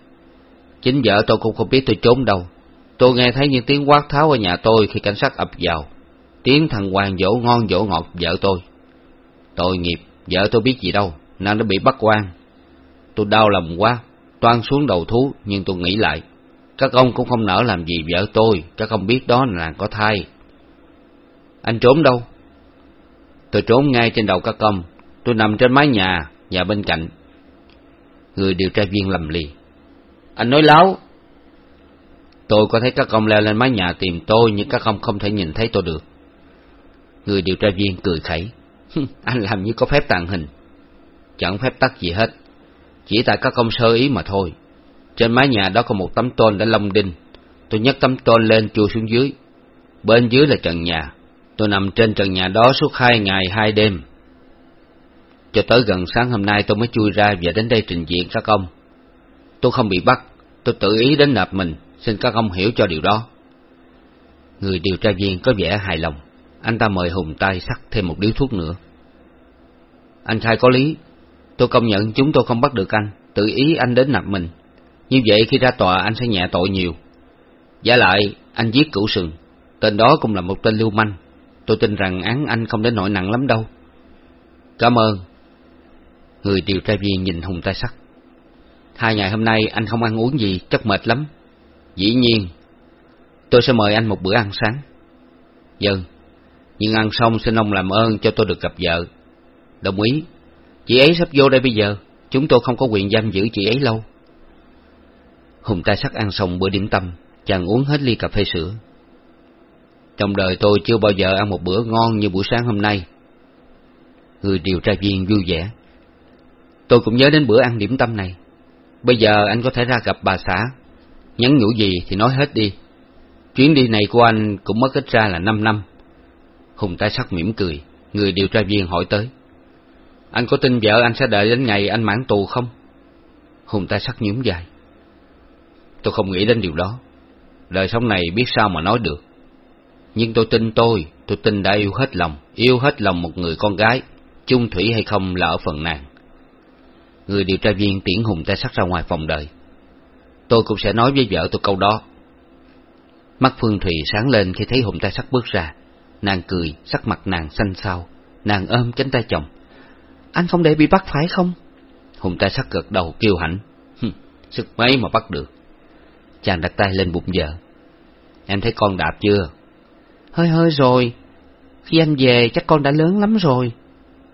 Chính vợ tôi cũng không biết tôi trốn đâu. Tôi nghe thấy những tiếng quát tháo ở nhà tôi khi cảnh sát ập vào. Tiếng thằng Hoàng dỗ ngon dỗ ngọt vợ tôi. Tội nghiệp, vợ tôi biết gì đâu, nàng đã bị bắt quan. Tôi đau lòng quá, toan xuống đầu thú, nhưng tôi nghĩ lại. Các ông cũng không nỡ làm gì vợ tôi, các ông biết đó là nàng có thai. Anh trốn đâu? Tôi trốn ngay trên đầu các công. Tôi nằm trên mái nhà, nhà bên cạnh. Người điều tra viên lầm lì. Anh nói láo. Tôi có thấy các công leo lên mái nhà tìm tôi nhưng các công không thể nhìn thấy tôi được. Người điều tra viên cười khẩy. anh làm như có phép tàng hình. Chẳng phép tắc gì hết. Chỉ tại các công sơ ý mà thôi. Trên mái nhà đó có một tấm tôn đã lông đinh. Tôi nhấc tấm tôn lên chui xuống dưới. Bên dưới là trần nhà. Tôi nằm trên trần nhà đó suốt hai ngày hai đêm. Cho tới gần sáng hôm nay tôi mới chui ra và đến đây trình diện các ông. Tôi không bị bắt, tôi tự ý đến nạp mình, xin các ông hiểu cho điều đó. Người điều tra viên có vẻ hài lòng, anh ta mời Hùng tay sắc thêm một điếu thuốc nữa. Anh khai có lý, tôi công nhận chúng tôi không bắt được anh, tự ý anh đến nạp mình. Như vậy khi ra tòa anh sẽ nhẹ tội nhiều. Giả lại, anh giết cửu sừng, tên đó cũng là một tên lưu manh. Tôi tin rằng án anh không đến nỗi nặng lắm đâu. Cảm ơn. Người điều tra viên nhìn Hùng tay sắt. Hai ngày hôm nay anh không ăn uống gì, chắc mệt lắm. Dĩ nhiên, tôi sẽ mời anh một bữa ăn sáng. Dân, nhưng ăn xong xin ông làm ơn cho tôi được gặp vợ. Đồng ý, chị ấy sắp vô đây bây giờ, chúng tôi không có quyền giam giữ chị ấy lâu. Hùng tay sắt ăn xong bữa điểm tâm, chàng uống hết ly cà phê sữa. Trong đời tôi chưa bao giờ ăn một bữa ngon như buổi sáng hôm nay. Người điều tra viên vui vẻ. Tôi cũng nhớ đến bữa ăn điểm tâm này. Bây giờ anh có thể ra gặp bà xã. Nhắn nhủ gì thì nói hết đi. Chuyến đi này của anh cũng mất ít ra là năm năm. Hùng tái sắc mỉm cười, người điều tra viên hỏi tới. Anh có tin vợ anh sẽ đợi đến ngày anh mãn tù không? Hùng tái sắc nhúm dài. Tôi không nghĩ đến điều đó. Đời sống này biết sao mà nói được. Nhưng tôi tin tôi, tôi tin đã yêu hết lòng, yêu hết lòng một người con gái, chung thủy hay không là ở phần nàng. Người điều tra viên tiễn Hùng tay sắt ra ngoài phòng đợi. Tôi cũng sẽ nói với vợ tôi câu đó. Mắt Phương Thùy sáng lên khi thấy Hùng tay sắt bước ra. Nàng cười, sắc mặt nàng xanh xao. Nàng ôm cánh tay chồng. Anh không để bị bắt phải không? Hùng tay sắt gật đầu kêu hãnh. Sức mấy mà bắt được. Chàng đặt tay lên bụng vợ. Em thấy con đạp chưa? Hơi hơi rồi. Khi anh về chắc con đã lớn lắm rồi.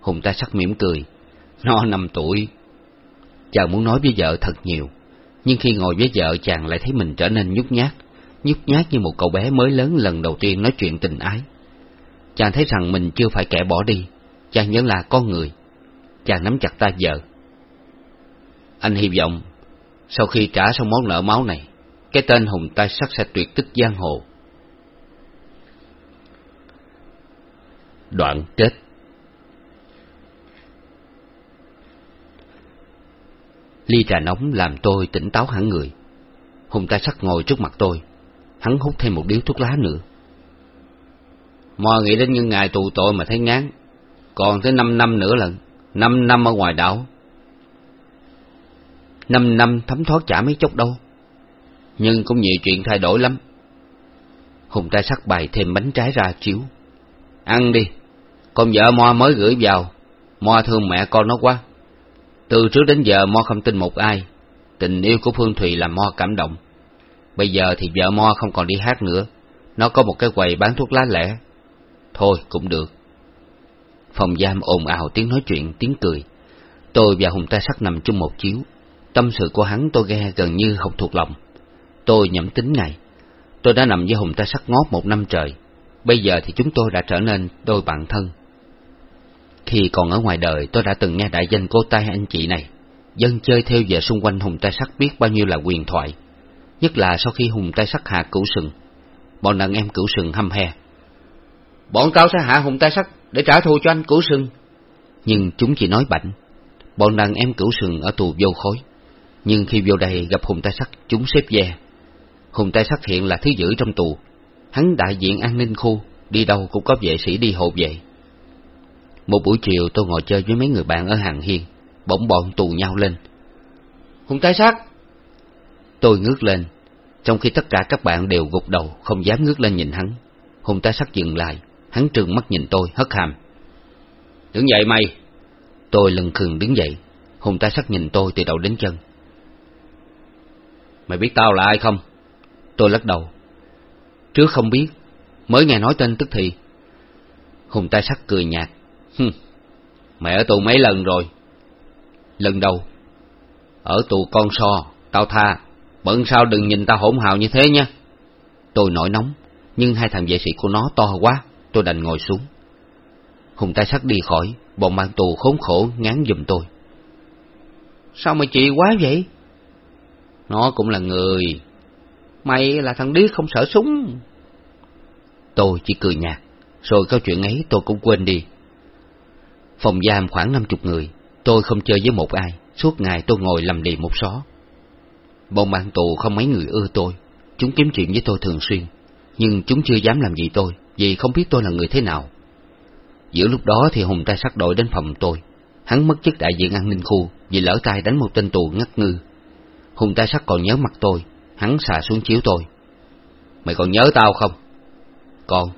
Hùng ta sắc mỉm cười. Nó năm tuổi, Chàng muốn nói với vợ thật nhiều, nhưng khi ngồi với vợ chàng lại thấy mình trở nên nhút nhát, nhút nhát như một cậu bé mới lớn lần đầu tiên nói chuyện tình ái. Chàng thấy rằng mình chưa phải kẻ bỏ đi, chàng vẫn là con người. Chàng nắm chặt tay vợ. Anh hy vọng, sau khi trả xong món nợ máu này, cái tên Hùng Tai Sắc sẽ tuyệt tích giang hồ. Đoạn kết Ly trà nóng làm tôi tỉnh táo hẳn người. Hùng ta sắc ngồi trước mặt tôi, hắn hút thêm một điếu thuốc lá nữa. Mò nghĩ đến những ngày tù tội mà thấy ngán, còn tới năm năm nữa lần, năm năm ở ngoài đảo. Năm năm thấm thoát chả mấy chốc đâu, nhưng cũng nhiều chuyện thay đổi lắm. Hùng ta sắc bày thêm bánh trái ra chiếu. Ăn đi, con vợ Mo mới gửi vào, Mo thương mẹ con nó quá. Từ trước đến giờ Mo không tin một ai, tình yêu của Phương Thùy làm Mo cảm động. Bây giờ thì vợ Mo không còn đi hát nữa, nó có một cái quầy bán thuốc lá lẻ. Thôi cũng được. Phòng giam ồn ào tiếng nói chuyện, tiếng cười. Tôi và Hùng Ta Sắc nằm chung một chiếu. Tâm sự của hắn tôi nghe gần như không thuộc lòng. Tôi nhẩm tính này. Tôi đã nằm với Hùng Ta Sắc ngót một năm trời. Bây giờ thì chúng tôi đã trở nên đôi bạn thân. Khi còn ở ngoài đời tôi đã từng nghe đại danh cô tay anh chị này. Dân chơi theo giờ xung quanh Hùng tay sắt biết bao nhiêu là quyền thoại. Nhất là sau khi Hùng tay sắt hạ cửu sừng. Bọn đàn em cửu sừng hăm he. Bọn tao sẽ hạ Hùng tay sắt để trả thù cho anh cửu sừng. Nhưng chúng chỉ nói bảnh. Bọn đàn em cửu sừng ở tù vô khối. Nhưng khi vô đây gặp Hùng tay sắt chúng xếp ve. Hùng tay sắt hiện là thứ giữ trong tù. Hắn đại diện an ninh khu, đi đâu cũng có vệ sĩ đi hộ vệ. Một buổi chiều tôi ngồi chơi với mấy người bạn ở hàng hiên, bỗng bọn tù nhau lên. Hùng tái sát! Tôi ngước lên, trong khi tất cả các bạn đều gục đầu, không dám ngước lên nhìn hắn. Hùng tái sát dừng lại, hắn trừng mắt nhìn tôi, hất hàm. Đứng dậy mày! Tôi lần khừng đứng dậy, Hùng tái sát nhìn tôi từ đầu đến chân. Mày biết tao là ai không? Tôi lắc đầu. Trước không biết, mới nghe nói tên tức thì. Hùng tay sắc cười nhạt. Hừm, mày ở tù mấy lần rồi? Lần đầu. Ở tù con so, tao tha, Bận sao đừng nhìn ta hỗn hào như thế nha. Tôi nổi nóng, nhưng hai thằng vệ sĩ của nó to quá, tôi đành ngồi xuống. Hùng tay sắt đi khỏi, bọn mang tù khốn khổ ngán giùm tôi. Sao mà chị quá vậy? Nó cũng là người. Mày là thằng điếc không sợ súng. Tôi chỉ cười nhạt, rồi câu chuyện ấy tôi cũng quên đi. Phòng giam khoảng năm chục người, tôi không chơi với một ai, suốt ngày tôi ngồi làm lì một xó. Bọn bạn tù không mấy người ưa tôi, chúng kiếm chuyện với tôi thường xuyên, nhưng chúng chưa dám làm gì tôi, vì không biết tôi là người thế nào. Giữa lúc đó thì Hùng tay sắc đội đến phòng tôi, hắn mất chức đại diện an ninh khu vì lỡ tay đánh một tên tù ngất ngư. Hùng tay sắc còn nhớ mặt tôi, hắn xà xuống chiếu tôi. Mày còn nhớ tao không? Còn.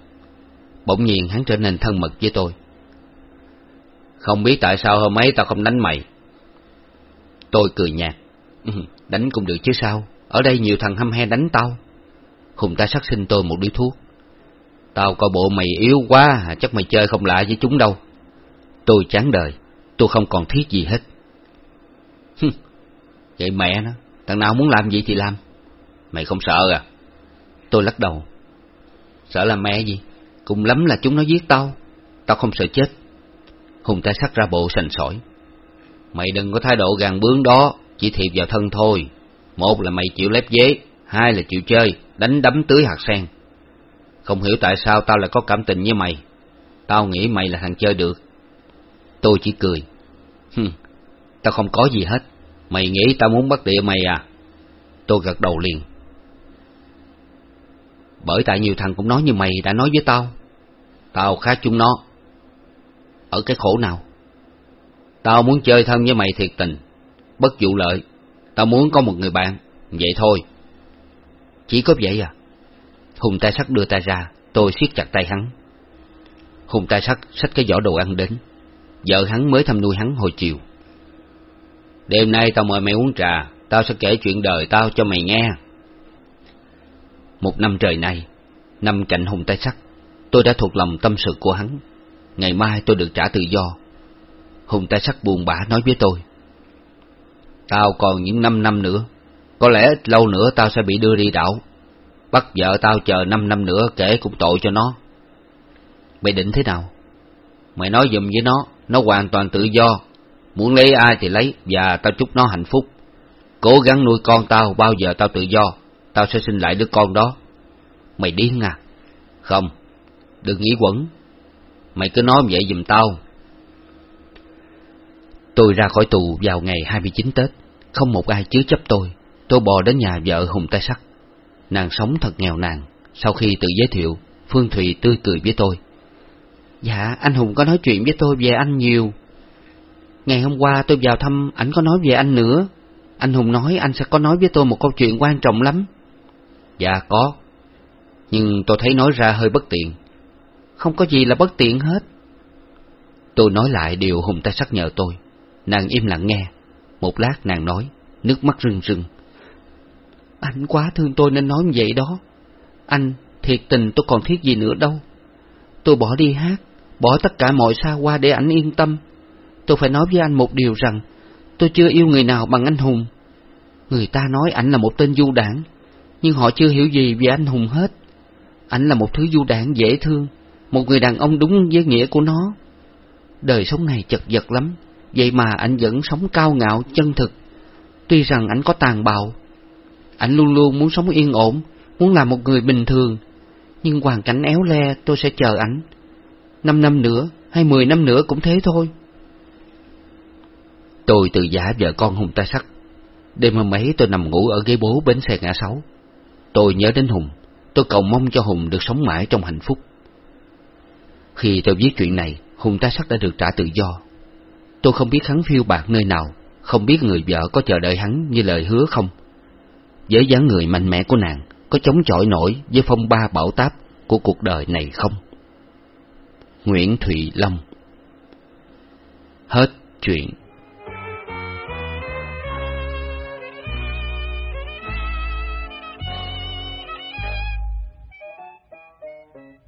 Bỗng nhiên hắn trở nên thân mật với tôi. Không biết tại sao hôm ấy tao không đánh mày. Tôi cười nhạt. Ừ, đánh cũng được chứ sao, ở đây nhiều thằng hăm he đánh tao. Hùng ta sát xin tôi một điếu thuốc. Tao coi bộ mày yếu quá, à, chắc mày chơi không lạ với chúng đâu. Tôi chán đời, tôi không còn thiết gì hết. hừ, Vậy mẹ nó, thằng nào muốn làm gì thì làm. Mày không sợ à? Tôi lắc đầu. Sợ là mẹ gì? Cùng lắm là chúng nó giết tao. Tao không sợ chết. Hùng ta sắc ra bộ sành sỏi. Mày đừng có thái độ gàn bướng đó, chỉ thiệp vào thân thôi. Một là mày chịu lép dế, hai là chịu chơi, đánh đấm tưới hạt sen. Không hiểu tại sao tao lại có cảm tình với mày. Tao nghĩ mày là thằng chơi được. Tôi chỉ cười. Hừm, tao không có gì hết. Mày nghĩ tao muốn bắt địa mày à? Tôi gật đầu liền. Bởi tại nhiều thằng cũng nói như mày đã nói với tao. Tao khác chúng nó. Ở cái khổ nào? Tao muốn chơi thân với mày thiệt tình, bất vụ lợi. Tao muốn có một người bạn, vậy thôi. Chỉ có vậy à? Hùng tay sắt đưa tay ra, tôi siết chặt tay hắn. Hùng tay sắt xách cái giỏ đồ ăn đến. Vợ hắn mới thăm nuôi hắn hồi chiều. Đêm nay tao mời mày uống trà, tao sẽ kể chuyện đời tao cho mày nghe. Một năm trời nay, năm cạnh hùng tay sắt, tôi đã thuộc lòng tâm sự của hắn. Ngày mai tôi được trả tự do. Hùng tay sắt buồn bã nói với tôi. Tao còn những năm năm nữa, có lẽ ít lâu nữa tao sẽ bị đưa đi đảo. Bắt vợ tao chờ năm năm nữa kể cũng tội cho nó. Mày định thế nào? Mày nói dùm với nó, nó hoàn toàn tự do. Muốn lấy ai thì lấy, và tao chúc nó hạnh phúc. Cố gắng nuôi con tao, bao giờ tao tự do, tao sẽ sinh lại đứa con đó. Mày điên à? Không, đừng nghĩ quẩn. Mày cứ nói vậy giùm tao. Tôi ra khỏi tù vào ngày 29 Tết, không một ai chứa chấp tôi. Tôi bò đến nhà vợ Hùng Tay Sắt. Nàng sống thật nghèo nàn. Sau khi tự giới thiệu, Phương Thùy tươi cười với tôi. Dạ, anh Hùng có nói chuyện với tôi về anh nhiều. Ngày hôm qua tôi vào thăm, ảnh có nói về anh nữa. Anh Hùng nói anh sẽ có nói với tôi một câu chuyện quan trọng lắm. Dạ có, nhưng tôi thấy nói ra hơi bất tiện. Không có gì là bất tiện hết. Tôi nói lại điều Hùng ta sắc nhờ tôi. Nàng im lặng nghe. Một lát nàng nói, nước mắt rưng rưng. Anh quá thương tôi nên nói vậy đó. Anh, thiệt tình tôi còn thiết gì nữa đâu. Tôi bỏ đi hát, bỏ tất cả mọi xa qua để anh yên tâm. Tôi phải nói với anh một điều rằng, tôi chưa yêu người nào bằng anh Hùng. Người ta nói anh là một tên du đảng, nhưng họ chưa hiểu gì về anh Hùng hết. Anh là một thứ du đảng dễ thương, một người đàn ông đúng với nghĩa của nó. Đời sống này chật vật lắm, vậy mà anh vẫn sống cao ngạo, chân thực. Tuy rằng anh có tàn bạo, anh luôn luôn muốn sống yên ổn, muốn là một người bình thường. Nhưng hoàn cảnh éo le tôi sẽ chờ ảnh. Năm năm nữa hay mười năm nữa cũng thế thôi. Tôi tự giả vợ con Hùng ta sắt. Đêm hôm ấy tôi nằm ngủ ở ghế bố bến xe ngã sáu. Tôi nhớ đến Hùng, tôi cầu mong cho Hùng được sống mãi trong hạnh phúc. Khi tôi viết chuyện này, Hùng ta sắc đã được trả tự do. Tôi không biết hắn phiêu bạc nơi nào, không biết người vợ có chờ đợi hắn như lời hứa không. Với dáng người mạnh mẽ của nàng, có chống chọi nổi với phong ba bão táp của cuộc đời này không? Nguyễn Thụy Long Hết chuyện